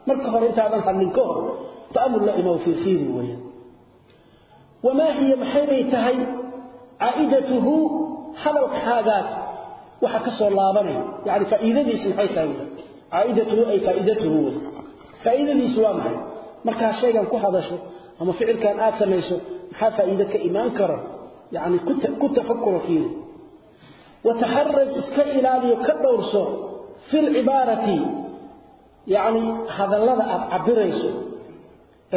marka hore intaadan hadlin ka hor ta'amul imaw fi khiri waya wama hiya mahaybay tahay aidatuhu hadal waxa ka soo laabanaya yaani faa'iidadiisu waxay tahay aidatuhu ay faa'iidatuhu faa'iidadiisu waa maxay? Marka shaygan ku hadasho ama ficilkan aad samayso maxaa faa'iido ka imaan kara? Yani ku tafakura fiiri. Wataxaraj iska ilaaliyo ka dhowrso fi lcibaarati yacni hadallada aada cabirayso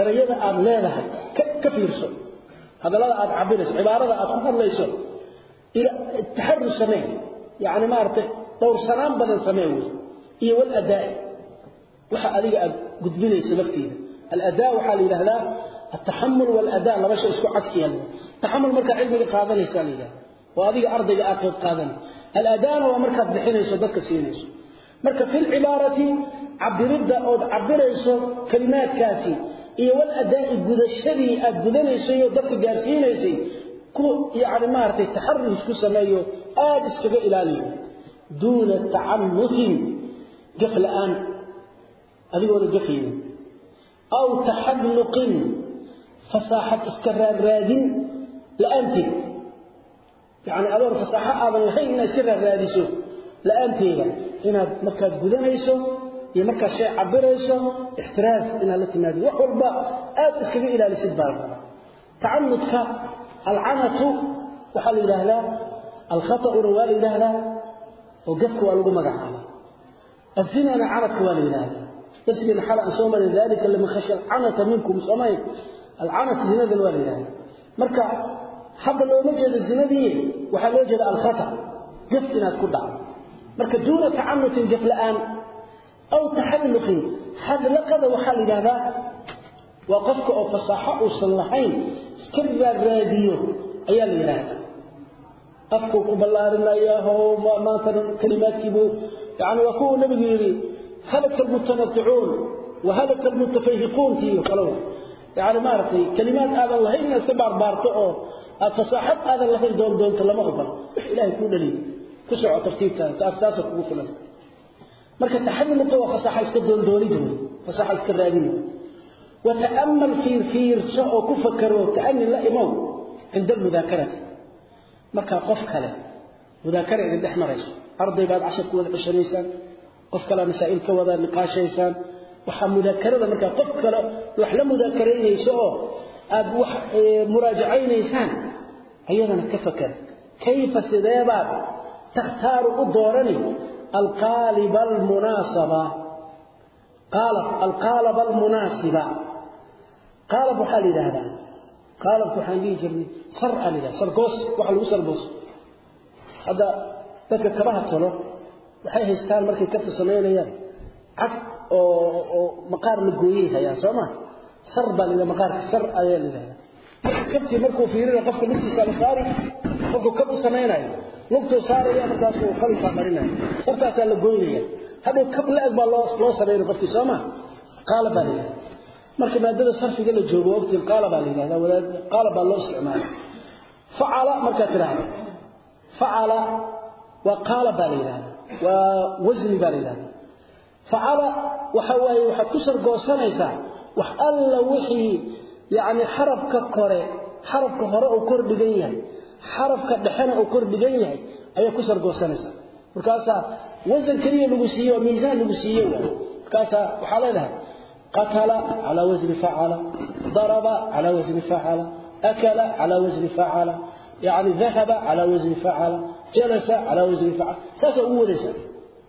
erayada aada leedahay ka fiirso. Hadallada aada cabirayso cibaarada aada ku hadlayso taxaru samee yacni maaragtay dhowrsanaan badan samee wey. Iyo waladaa'i. Waxa adiga aada gudbinayso laftiida aladaa waxaa la yidhaahdaa التحمل والأداء ما بشر اسكو عكسي يعني التحمل مركا علمي قادن يسال إله وهذه أرضي أعطي قادن الأداء هو مركا بحين يسودك سينيس مركا في العبارة عبد ربدا أو عبد ريسو كلمات كاسي إيه والأداء قد الشري قد نيسو يدك جارسينيسي يعني ما أرتي تحرز كو سمايو آد اسكغا إلالي fasaaxad iska raadraadin la'aanteed yani adoon fasaaxo aadan lahayn inaad iska raadraadiso la'aanteeda inaad markaad gudanayso iyo markaad shay cabirayso ixtiraaj inaad la timaado wax walba aad iskaga ilaalisid baa la rabaa tacamudka alcanatu waxaa la yidhaahdaa alkhata'una waa la yidhaahdaa oo gafka waa lagu magacaaba azinana canadka waa la yidhaahdaa basgeena xala aan soo marin dalika laman khasha alcanata minkum soomayn alcanat zinadan waa la marka hadda looma jeedo zinadii waxaa loo jeeda alkhata gaf inaad ku dhacdo. Marka duuna tacanutin gaf la'aan aw taxalluqin xadlaqada waxaa la waa qofka oo fasaaxo uusan lahayn iska raaraadiyo ayaa la yidhaahdaa afkuu ku ballaarinayaaho maanta kalimaadkiibuu yani waa kuwuu nebigu yidhi halaka almutanaticuun wa halaka almutafayhiquuntii iyo kalada yani maaragtay kalimaad aadan lahayn inaad iska baarbaarto oo aad fasaaxad aadan lahayn doon doonto lama ogolo wax ilaahay kuu dhaliyo ku soco tartiibtaada taas taasa kugu filan marka taxamulka waa fasaaxa iska doondoonid wey fasaaxa iska raadin وتأمل في في رساء كفكر وتأني لا إمو عند المذاكرة marka qof kale mudaakara idin dhex marayso arday baad cashar ku wada ceshanaysan qof kale masaa'il ka wada niqaashaysaan waxa mudaakarada marka qof kale wax la mudaakaraynayso oo aad wax muraajacaynaysan ayadana ka fakar kayfa sideebaad takhtaaru u doorani alqaalib almunaasaba qaalab alqaalab almunaasiba qaalab waxaa la yidhaahdaa qaalabku waxaan dhihi jirnay sar aan idhaha sargoos waxa lagu sargoos hadda dadka kabaha tolo waxay haystaan markay kabta samaynayaan cag oo maqaar la gooyay hayaan soo ma? Sar baa la maqaarka sar ayaa la marka kabtii markuu fiirinayo qofka lugtiisa la saari qofku kab u samaynayo. Lugtuu saaraya markaasuu qalinkaa marinayo. Sartaasaa la goynaya hadhow kab la-eg baa loo loo samaynaya qofkii soo ma? Qaalab baa la marka maadada sarfiga la joogo waqti qaala baa la yiraahdaa walaad qaala baa loo isticmaalaa fa'ala marka tiraahdo fa'ala wa qaala baa la yiraahdaa wa wazni baa la yiraahdaa fa'ala waxa way waxa ku sar goosanaysa wax alla wixii yaani xarafka kore xarafka hore oo kor dhigan yahay xarafka dhexena oo kor dhigan yahay ayaa ku sar goosanaysa markaasa wazn kaliya lagu siiyo miisaan lagu siiyo markaasa waxa leedahay قتل على وزن فعل ضرب على وزن فعل أكل على وزن فعل يعني ذهب على وزن فعل جلس على وزن فعل ساسا أوليسا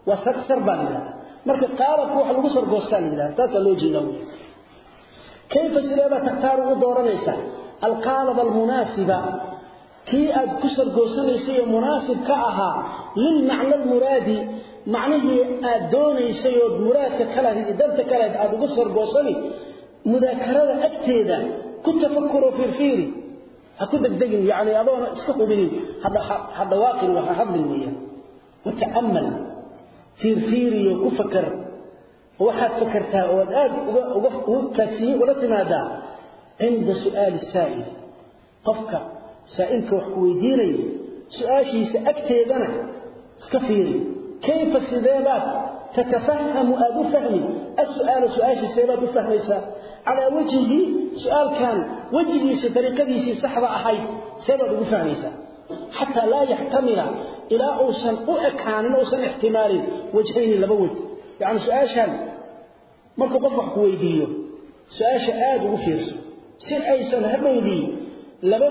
وسكسر بالله marka qaalabku wax lagu sargoostaa la yidhaha taasaa loo jeedaa wey kayfa sideebaa takhtaaru u dooranaysaa alqaalaba almunaasiba. Kii aad ku sargoosanaysay ee munaasib ka ahaa lilmacna almuraadi macnihii aad doonaysay ood muraadka kalahayd idanta kalahayd aada ugu sargoosani mudaakarada agteeda ku tafakuro fiirfiiri. Ha ku degdegin yacni adoona iska hubinin hadhawaaqin waxa hadlin weeyaan. Watacamal fiirfiiriyo ku fakar. Waxaad fakartaa oo aad uga kaadsiiye ula timaadaa cinda su'aali saa'il. Qofka saa'ilka wax ku weydiinaya su'aashiisa agteedana iska fiiri kayfa sideebaad? Tatafahamu aad u fahmi. As-su'aala su'aashii seebaad u fahmaysaa. Calaa wajhihi su'aalkan wejigiisa dariiqadiisii saxda ahayd seebaad ugu fahmaysaa ilaa uusan u ekaanin uusan ixtimaalin wajhayni laba wej yacni su'aashan markuu qof wax ku weydiiyo su'aasha aada ugu fiirso si aysan hadhowdii laba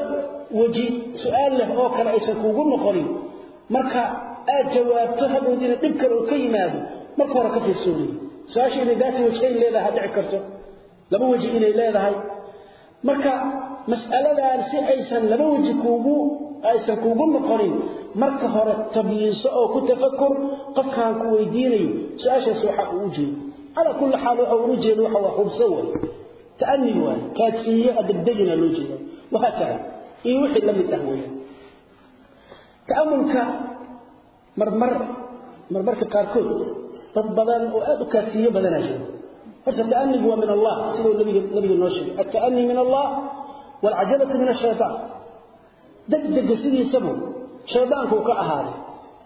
weji su'aal leh oo kale aysan kuugu noqonin marka aad jawaabto hadhowdiina dhib kale uu ka yimaado marka hore ka fiirsoonay su'aasha inay daati wajhayn leedahay dhici karto laba weji inay leedahay marka mas'aladan si aysan kuugu noqonin marka hore tabyiinso oo ku tafakur qofkaan ku weydiinayo su'aashaas waxa uu ujeedo calaa kulli xaal waxa uu ujeedo waxa waa hubso way ta'ani waay kaadsiiye adegdegina loo jeeda wahaakada iyo wixii la mid ah weeyaan ta'amulka marmar marmarka qaarkood dad badan oo aad u kaadsiiyo badanaa jiro. Horta ta'anigu waa min allah siduu nabiga noo sheegay. Ata'ani min allah waalcajalatu min ashaytaan degdega sidiisaba shaydaanku ka ahaaday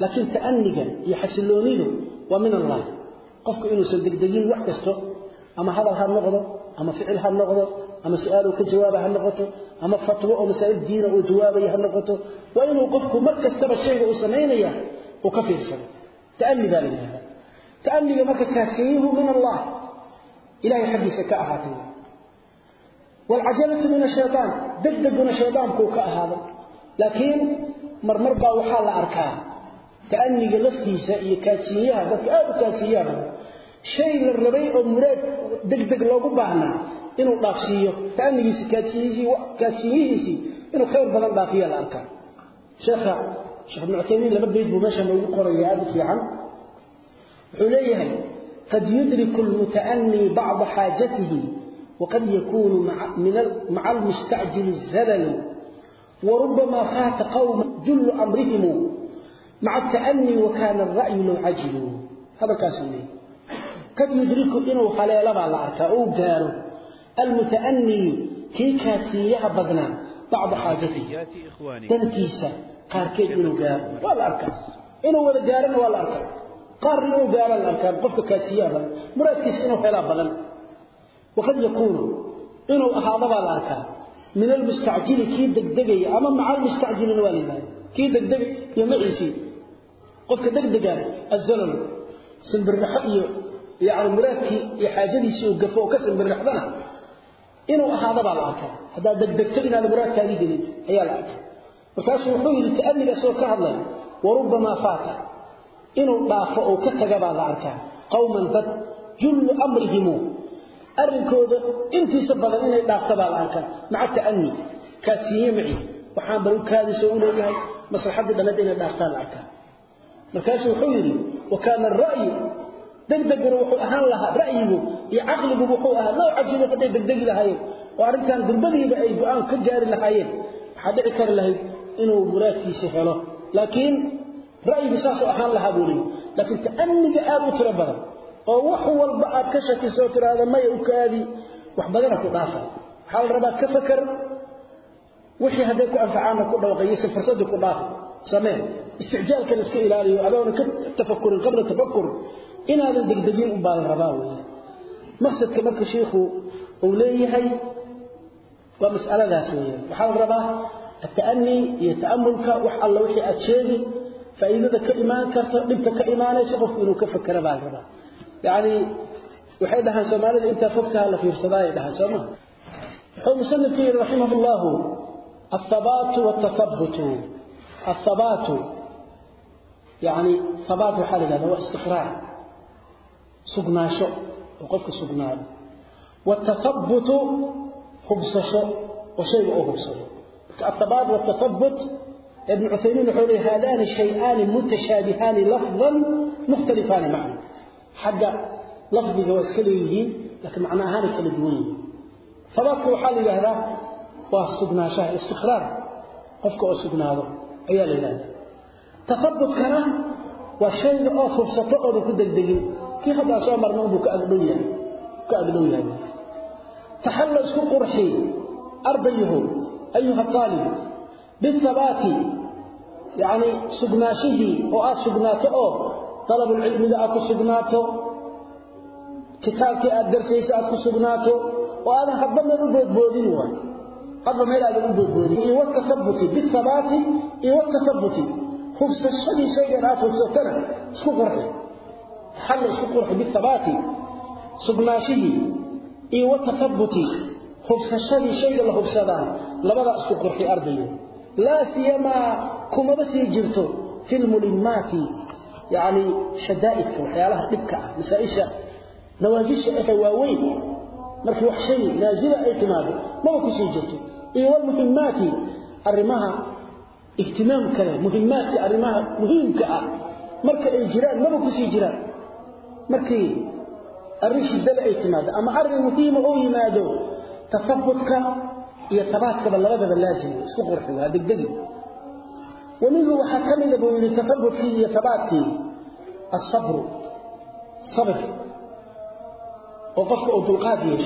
laakiin ta'aniga iyo xasiloonidu waa min allah. Qofku inuusan degdegin wax kasto ama hadal ha noqdo ama ficil ha noqdo ama su'aal uu ka jawaaba ha noqoto ama fatwo oo masaa'il diina uu jawaabaya ha noqoto waa inuu qofku mar kastaba shayga uu samaynaya uu ka fiirsado. Ta'ani baa la yidhahdaa. Ta'aniga marka kaasiyuhu min allah ilahay xaggiisa ka ahaatay laakiin marmar baa waxaa la arkaa ta'aniga laftiisa iyo kaadsiiyaha dadka aad u kaadsiiyaha shay la rabay oo muraad degdeg loogu baahnaa inuu dhaafsiiyo ta'anigiisi kaadsiyihiisii kaadsiiyihiisii inuu khayr badan dhaafiya la arkaa sheekha sheekh ibnu cuthaymiin laba beyd buu meesha noogu qoraya aad u fiican wuxuu leeyahay qad yudriku almuta'anii bacda xaajatihi وقد يكون مع, من مع المستعجل الزلل وربما فات قوم جل أمرهم مع التأني وكان الرأي لو عجلوا هذا كاسمي قد يدرك إنه حلال على العركة أو قالوا المتأني كي كاتيها بدنا بعض حاجته تنكيسة قاركيد إنه قال ولا أركان إنه ولا قارن ولا أركان قار إنه قال الأركان قفك كاتيها مراد كيس إنه حلال بدنا وقد يكون إنه أهضب الأركان من المستعجل كي دقدقي أما مع المستعجل الوالدين كي دقدقي يمعيسي قفك دقدقا الزلل سنبر رحقي يعني مرادكي يحاجدي سيو قفو كسن بالرحبنا إنه أهضب الأركان هذا دقدقتنا لمرادك هذه جديد هي الأركان وكاسو وحوي لتأمل أسوى كهضا وربما فات إنه ضاف أو كتقب الأركان قوما ذات جل أمرهم arrinkooda intiisa badan inay dhaaftabaa la arkaa. Maca ta'ani kaadsiiye maci waxaan bal u kaadiso u leeyahay maslaxadii dhalad inay dhaaftaa la arkaa. Markaasuu wuxuu yidhi wa kaana degdeguna wuxuu ahaan lahaa ra'yigu iyo caqligu wuxuu ahaa low cajibo hadday degdegi lahaayeen oo arrintan durbadiiba ay go'aan ka gaari lahaayeen. Waxaa dhici kari lahayd inuu muraadkiisa helo. Laakiin ra'yigu saasuu ahaan lahaa buu leeyahy laakiin ta'aniga aada u tiro badan oo wax walba aad ka shakiso tiraada maya u kaadi wax badana ku dhaafa waxaa la rabaa ka fakar wixii hadday ku anfacaana ku dhawaqaysa fursadii ku dhaafa samee isticjaalkan iska ilaaliyo adoona ka tafakurin qabla tafakur inaadan degdegin u baa la rabaa weeye maqsadka marka shiikhu uu leeyahay waa mas'aladaas weeyaan waxaa la rabaa التأني يتأملك وحال وحي أتشيغي فإذا ka imaan karto dhibka ka imaanaysa qofku inuu ka fakara baa la rabaa يعني waxay dhahaan Soomaalida inta fogtaha la fiirsaday dhahaan Soomaa wuxuu musannifkii rahimahullah الثبات والتثبت. الثبات. يعني ثبات حال هذا هو استقرار. سقناشو وقفك سقنار والتثبت خبصشو وشيء أو خبصشو الثبات والتثبت. ابن عثيمين يقول هذان الشيئان متشابهان لفظا مختلفان معا. حق لفظي هو لكن معناها هذا الدوين دوني ثبات وحال إلى واسقنا شاه استخرار قفك واسقنا هذا. أيها لله. تثبت كنا وشيء أخر فرصة أو الدين كيف هذا سامر نوبك أقبليا كأقبليا تحلل اسكو قرحي. أربيه أيها الطالب. بالثبات يعني سبناشه وآت سقناته طلب العلم إذا أكو سقناته كتابك الدرسيس أكو سقناته وهذا حضر من البيت بودين هو حضر من البيت بودين إيوه التثبت بالثبات إيوه التثبت خفص الشدي سيئرات وستنا اسكو قرحي حل اسكو قرحي بالثبات سقناشه إيوه التثبت خفص الشدي شيء الله خفصدان لبدا اسكو قرحي أرضيه لا سيما كما بس يجرته في الملمات يعني شدائد وحيالها دبكة مسائشة نوازيش أتواوين مركي وحشي نازلة اعتماد ما بكو سيجرته إيه والمهمات الرماها اهتمام كلا مهمات الرماها مهم كأ مركي الجيران ما بكو سيجران مركي الريش الدل اعتماد أما عرر مهمة أو يمادو تثبتك يتباتك باللغة باللازم اسكو قرحي هذا الدقي ومنه وحكم له يتثبت فيه يتباتك الصبر صبر وقفك أدلقات يش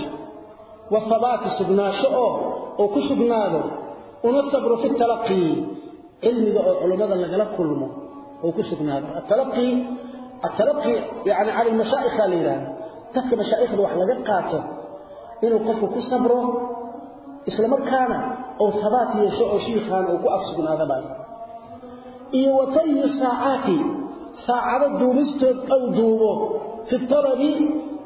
والثبات سبناشه وكسبناده ونصبر في التلقي علمي علماء لقى كلهم وكسبناده التلقي التلقي يعني على المشايخ الإيران تلك مشايخ وحلقات قاته إنه قفك كسبره isla markaana oo sabaat yeesho oo shiikhan uu ku afsugnaada baa iyo watay saacati saacada duubistood aw duubo fi talabi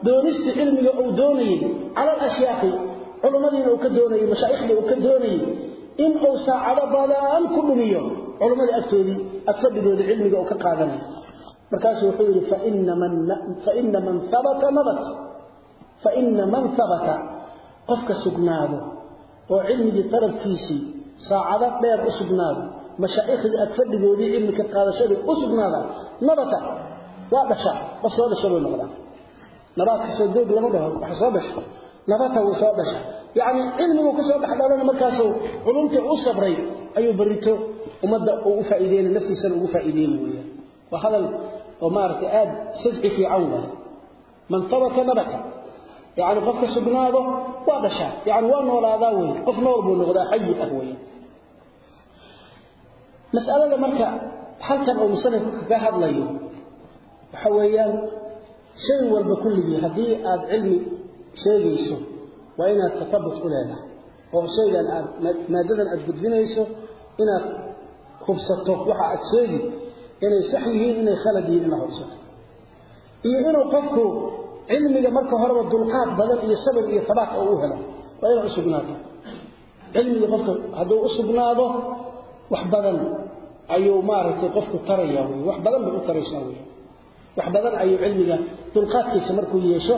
doonista cilmiga uu doonayay ala ashyaaqi culimadiina uu ka doonayay mashaayixda uu ka doonayay in uu saacada badan ku dhumiyo culimada agtoodii afadhigooda cilmiga uu ka qaadanayo markaas wuxuu yiri fa inna man fa inna man thabata nabat fa inna man thabata. Qofka sugnaado oo cilmigii talabkiisii saacado dheer u sugnaado mashaaikhdii aad fadhigoodii cilmika qaadashadii u nabata waa dhashaa qof soo dhasha way noqdaa. Nabaadka doog lama dhaho waxa soo dhasha. Nabata wuu soo dhasha. Yacni cilmigu ka soo dhexdhalana markaasuu culumta u sabray ayuu barito ummadda uu u faa'iideynay naftiisana ugu faa'iideynay weeyaan. Waa hadal oo maaragtay aad sadci fiican waay man tabata nabata yacni qofka sugnaado waa dhashaa yacni waa noolaadaa weeye qof nool buu noqdaa xayi ah weeyaan mas'alada marka halkan uu musannifku kaga hadlayo waxa weeyaan shay walba kulligii haddii aad cilmi sheegayso waa inaad tatabuc u leedahay. Oo shaygan aad maadadan aad gudbinayso inaad hubsato waxa aad sheegi inay sax yihiin inay khalad yihiin inaad hubsato. Iyo inuu qofku cilmiga marka horeba dulqaad badan iyo sabir iyo tabaat oo u helo waa inuu usugnaado cilmiga qofka hadduu usugnaado wax badan ayuu maaragtay qofku taraya wey wax badan bay u taraysaa wey wax badan ayuu cilmiga dulqaadkiisa markuu yeesho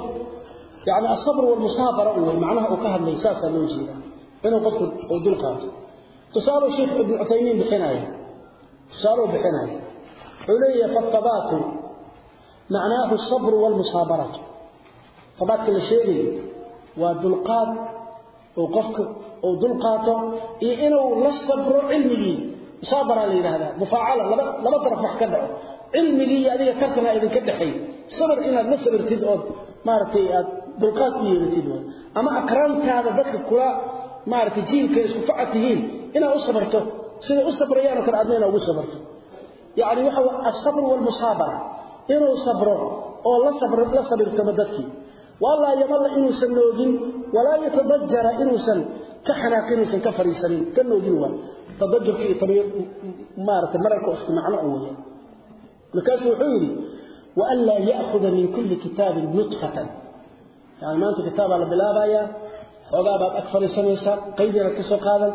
yani asabr walmusaabara wey macnaha uu ka hadlay saasaa loo jeeda inuu qofku uu dulqaato tusaaluu sheekh ibnu cuthaymiin bixinaya tusaaluu bixinaya wuxuu leeyahay fattabaatu معناه الصبر والمصابرة ثبات كل شيء ودلقات وقفك ودلقاته إيه إنه للصبر علمي musaabara la yiraahdaa mufaacala laba laba taraf wax ka dhaco. Cilmigii adiga tartana idin ka dhaxay. Sabir inaad la sabirtid oo maartay aad dulqaad u yeelatid ama akraamtaada dadka kula maartay jiilka isku facatihiin inaad u sabarto. Sida u sabrayaan kar adna inaad ugu sabarto. Yani waxa asabr wal musabara inuu sabro oo la sabr la ka xanaaqinaysan ka fariisanin ka noogin waa tadajurka iyo tabiir maarata mararka isku macno oo weeyaan markaas wuxuu yiri wa an la ya'khudha min kulli kitabin nutfatan. Yani maanta kitaab la bilaabaya xogaa baad ag fariisanaysa qayb yar ka soo qaadan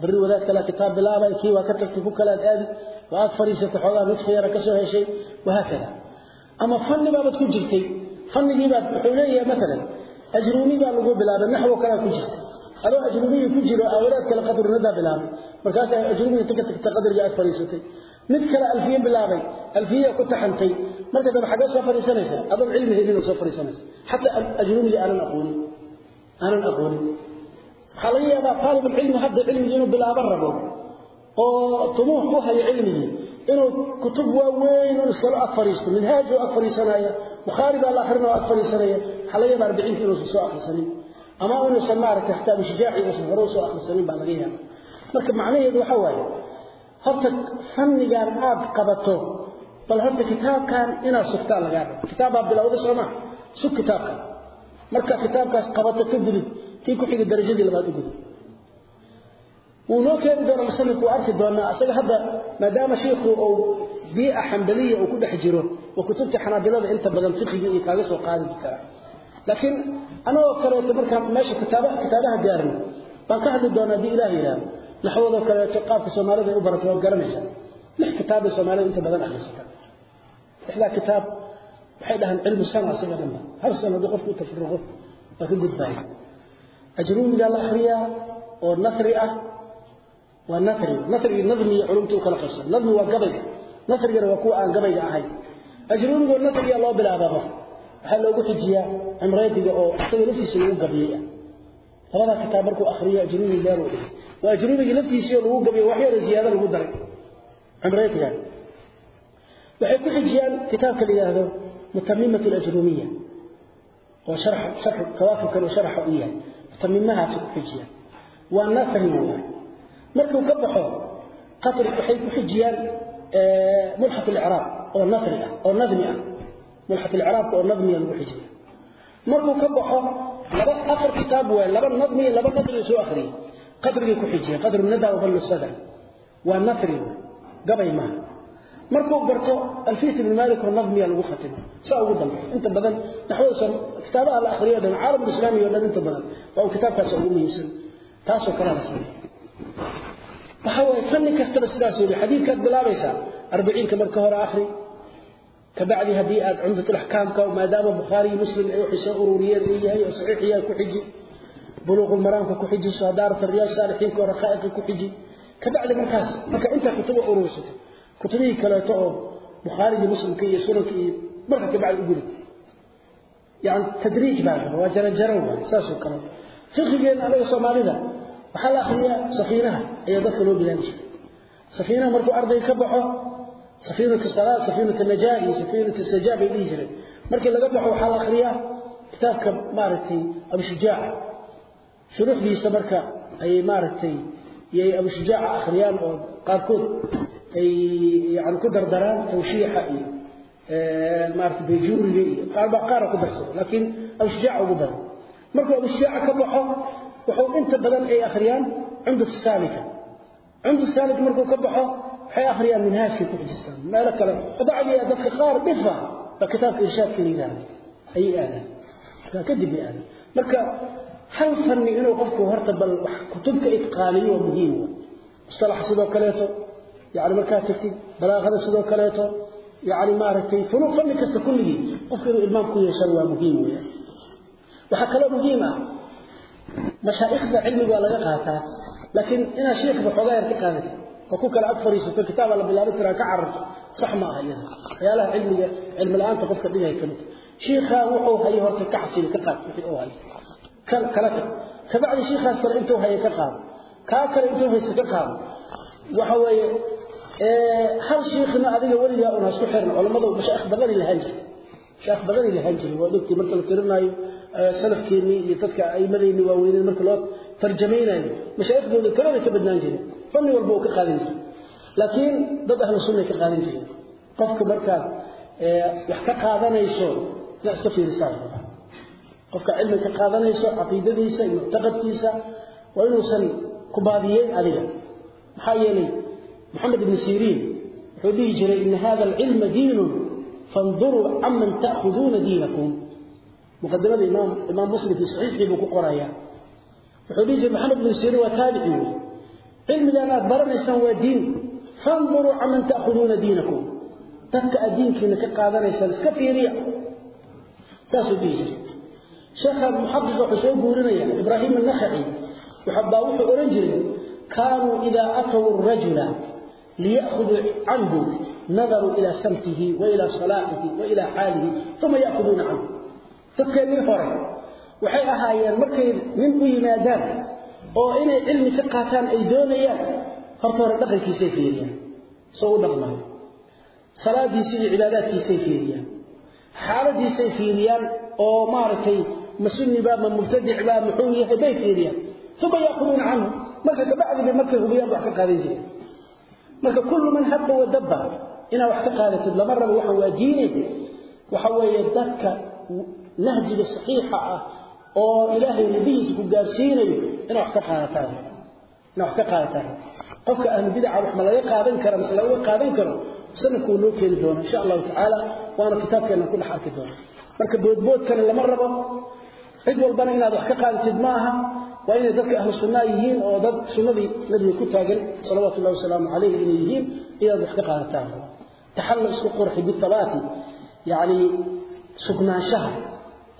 bari wadaad kala kitaab bilaabay kii waa ka tagtay ku kala aadi waa ag fariisatay xogaa nutf yar ka soo heshay wahaakada ama fanni baad ku jirtay fannigii baad wuxuu leeyahay mesela ajrumi baa lagu bilaabay naxwo kala ku jirtay adoo ajrubiyi ku jiro awlaad kale qadrunada bilaabay. Markaas ay ajrubiyi inta ka tagta qadriga aad fariisatay mid kale alfiye bilaabay. Alfiye ku taxantay. Marka daba xagee soo fariisanaysa adoo cilmi helin soo fariisanaysa hatta ajrubiyi aanan aqoonin. Aanan aqoonin. Waxaa laga yaabaa taalib ilcilmi hadda cilmigii inuu bilaabo rabo oo tumuux ku hayo cilmigii inuu kutub waaweyn uu iskala ag fariisto minhaaj oo ag fariisanaya waxaa laga yaabaa arbiciinka inuusan soo akhrisanin ama inuusan maaragtay xataa bishijaaci uusan hore soo akhrisanin baa laga yaabaa. Marka macnaheedu waxa waaye horta fannigan aad qabato bal horta kitaabkan inaad sugtaan lagaa rabo kitaab baa bilowda soo maa sug kitaabkan. Marka kitaabkaas qabato ka gudub kii ku xigay darajadii labaad u gudub. Wuu noo keeni doona musanifku arki doonaa isaga hadda maadaama shiikhu uu bii'a xambaliya uu ku dhex jiro oo kutubta xanaabilada inta badan fiqigii iyo kaaga soo qaadi kara laakiin anagoo kaleeto markaan meesha kitaaba kitaabaha gaarno baan ka hadli doonaa haddii ilaah yidhaahdo naxwadoo kaleeto qaabka soomaalida ay u barato waad garanaysaa lix kitaabay soomaalida inta badan akhrisata lixdaa kitaab waxay dhahaan cilmu sana isaga dhanba hal sano haddii qofku u tafaruqo waa ka gudbaaya ajruumigaa la akhriyaa oo nasri ah waa nasri nasri nadmi iyo culumta u kala qabsan nadmi waa waa waxaa loogu xijiyaa cimreediga oo isaga laftiisa lagu gabiyey ah labada kitaab markuu akhriyo ajruumi meel uu dhigay waa ajruumiga laftiisa lagu gabiyo wax yar ziyaado lagu daray cimreediga waxay ku xijiyaan kitaabka la yiraahdo mutamimatu al-ajruumiyya oo sharx sharx kawaakibka oo sharxa u yahay mutamimaha ku xijiyaan waa nasri waa markuu ka baxo qatri waxay ku xijiyaan mulxat al-i'raab oo nasri ah oo nadmi ah mulxat al-i'raab oo nadmi ah lagu xijiyo markuu ka baxo laba afar kitaab waa laba nadmi laba nadri soo akhriyo qadriga ku xijiya qadru nada wa ballu sadr waa nasri gabay ma markuu barto alfiis ibn malik oo nadmi lagu khatimo saa ugu dambe inta badan naxwada kitaabaha la akhriyo dhan caalam islaami oo dhan inta badan waa kitaabkaas ugu muhiimsan. Taasoo kala la sameeyo waxa way fanni kastaba sidaas uu xadiidkaad bilaabaysaa 40 marka hore akhri kabacdi haddii aad cumdatulaxkaamka maadaama bukhaariyo muslim ay waxay soo ururiyeen uu yahay oo saxiixiyaa ku xiji buluuqulmaraamka ku xiji soodaarata riyaad saalixiinka oo rakhaaiqa ku xiji. Kabacdi markaas marka intaa kutubo urursato kutubihii kaleeto oo bukhaarigii muslimka iyo sunanka iyo marka kabacdi u gudub. Yani tadriij baa la waa jarajaro waa saasoo kale. Fiqigeen anaga soomaalida waxaa la akhriyaa safiinaha ayaa dadka loo bilaami jiray. Safiinaha markuu ardayga ka baxo safiinatu salaat safiinatu najaa iyo safiinatu sajaa bay dhihi jireen. Markii laga baxo waxa la akhriyaa kitaabka maaragtay abu shujaa. Shuruuxdiisa marka ay maaragtay yay abu shujaa akhriyaan oo qaarkood ay yani ku dardaraan tawshiixa iyo maaragtay bejuuriga iyo qaar ku darsado laakiin abu shujaa ugu badan. Markuu abu shujaa ka baxo wuxuu inta badan ay akhriyaan cumdat salika cumdat salik markuu ka baxo حي أخري المنهاج في كتب ما لك لك فبعد هذا خار بفع فكتاب إرشاد كنيدان أي آلة فكذب آلة لك هل فني إنه قفك بل كتبك إتقالية ومهيمة مصطلح سيدو كليته يعني مكاتبتي بلاغة سيدو كليته يعني ما أردتي فنو فني كستكله قفك الإلمام كي يشروا مهيمة وحكى له مهيمة. مشايخ علمي ولا يقاتا لكن أنا شيخ بحضائر تقالي oo ku kala agfariisato kitaab la bilaabi karaa ka cararto sax ma aha iyada waxyaalaha cilmiga cilmi la'aanta qofka dhigay ka mid sheekha wuxuu hayo horta ka xasil ka qaad wixii uu hayo kan kala ka kabacdi sheekhaas kale intuu hayo ka qaad. Ka kale intuu haysto ka qaad. Waxa weeye ee hal sheekhna adiga waligaa una isku xirna culimada mashaayikh badan ilahan jiray. Sheekh badan ilahan jiray. Waa dhigti marka la tirinayo salafkeeni iyo dadka ay madayni waaweyneen marka loo tarjameeyay mashaayikhdooda kalada ka badnaan jiray fanni walba uu ka qaadanaysa laakiin dad ahlu sunna ka qaadanaysa qofka markaa eh, wax ka qaadanayso yaa iska fiirisaa qofka cilmi ka qaadanayso caqiidadiisa iyo muctaqadkiisa waa inuusan ku baadiyeyn adiga. Maxaa yeelay maxamed ibnu siriin wuxuu dhihi jiray ina hada alcilma diinun fanduruu canman ta'khuduuna diinakum. Muqadimada imaam muslim fii saxiixii buu ku qoraya. Wuxuu dhihi jiray maxamed ibnu siriin waa taabici wey علم جانا سوى دين. فانظروا عمن تأخذون دينكم. تبقى الدين كينا كقادنا يسان اسكفيريا ساسو ديزي شيخ محقق حسين بورنيا إبراهيم النخعي. وحباوح أورنجري. كانوا إذا أتوا الرجل ليأخذوا عنه نظروا إلى سمته وإلى صلاحه وإلى حاله ثم يأخذون عنه. تبقى من فرع وحي هاي مركز من بينادان. Oo inay cilmi ka qaataan ay doonayaan. Horta hore dhaqankiisay fiiriyaan. Soo u dhaqmayo salaadiisa iyo cibaadaadkiisay fiiriyaan. Xaaladiisay fiiriyaan oo maaragtay ma sunni ma mubtadic baa muxuu yahay bay fiiriyaan. Uma yaakuduuna canhu. Marka kabacdi bay markay hubiyaan wax ka jireen marka kullu man habba wadabba inaa wax ka qaadatid lama rabo waxa waa diine. Waxa weeye dadka nahjiga saxiixa ah oo ilaahay ridihiisa ku gaarsiinayo inaa wax ka qaadataan inaa wax ka qaadataan qofka ahlu bidca wax ma laga qaadan kara mise laga qaadan karo sanadku loo keeni doono insha Allah taala waana kitaabkeena ku dhex arki doono marka boodboodkana lama rabo cid walbana inaad wax ka qaadatid maaha waa inay dadka ahlu sunna yihiin oo dad sunnadii nabiga ku taagan salawaatu ullahi wasalaamu calayhi inay yihiin inaad wax ka qaadataan taxallu isku qurxi bitabati yani sugnaanshaha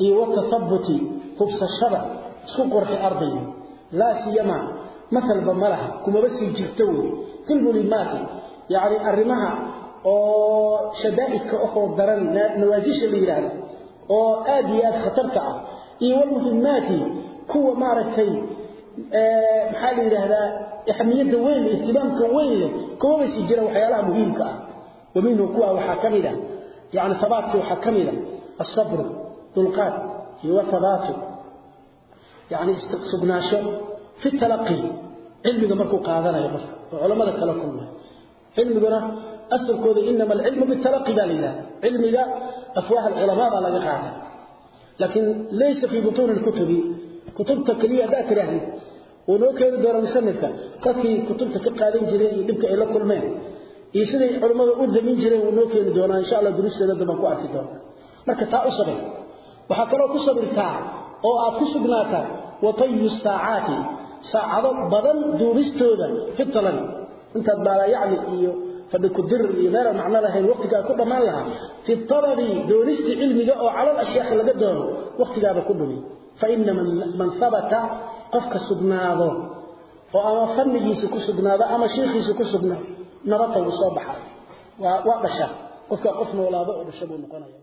iyo watathabuti hubsashada isku qurxi ardayga laa siyama matalba malaha kumaba sii jirto wey filmulimaati yani arrimaha oo shadaa'idka ahoo daran nawaasisha la yidhaahdo oo aad iyo aad khatarta ah iyo walmuhimmaati kuwa maaragtay maxaa la yidhaahdaa ahmiyadda weyn leh ihtimaamka weyn leh kumaba sii jira waxyaalaha muhiimka iyo wathabaatu yani sugnaasho fi talaqi cilmiga markuu qaadanayo qofka oo culamada kala kulmay. Cilmiguna asalkooda inama alcilmu bitalaqi baa la yidhahda cilmiga afwaah alculamaa baa laga qaada laakiin laysa fii butuuni lkutubi kutubta keliya haddaad tidhaahdid wuu noo keeni doona musanifka dadkii kutubta ka qaadan jireen iyo dhibka ay la kulmeen iyo siday culammada u damin jireen wuu noo keeni doonaa. Insha allah durusteeda dambaan ku arki doona marka taa u sabir waxaa kaloo ku sabirtaa oo aad ku sugnaataa watayu saacaati saacado badan duubistooda fi talani intaad baalayacni iyo fadhi ku dir iyo meelaan macno lahayn waqtigaa ku dhammaan lahaa. Fi talabi doonista cilmiga oo calal ashyaakh laga doono waqtigaaba ku dhumi fa ina man habata qofka sugnaado oo ama fannigiisa ku sugnaado ama sheikhiisa ku sugnaado nabata wuu soo baxaa waa dhasha. Qofkaa qof noolaado oo dhasha buu noqonaya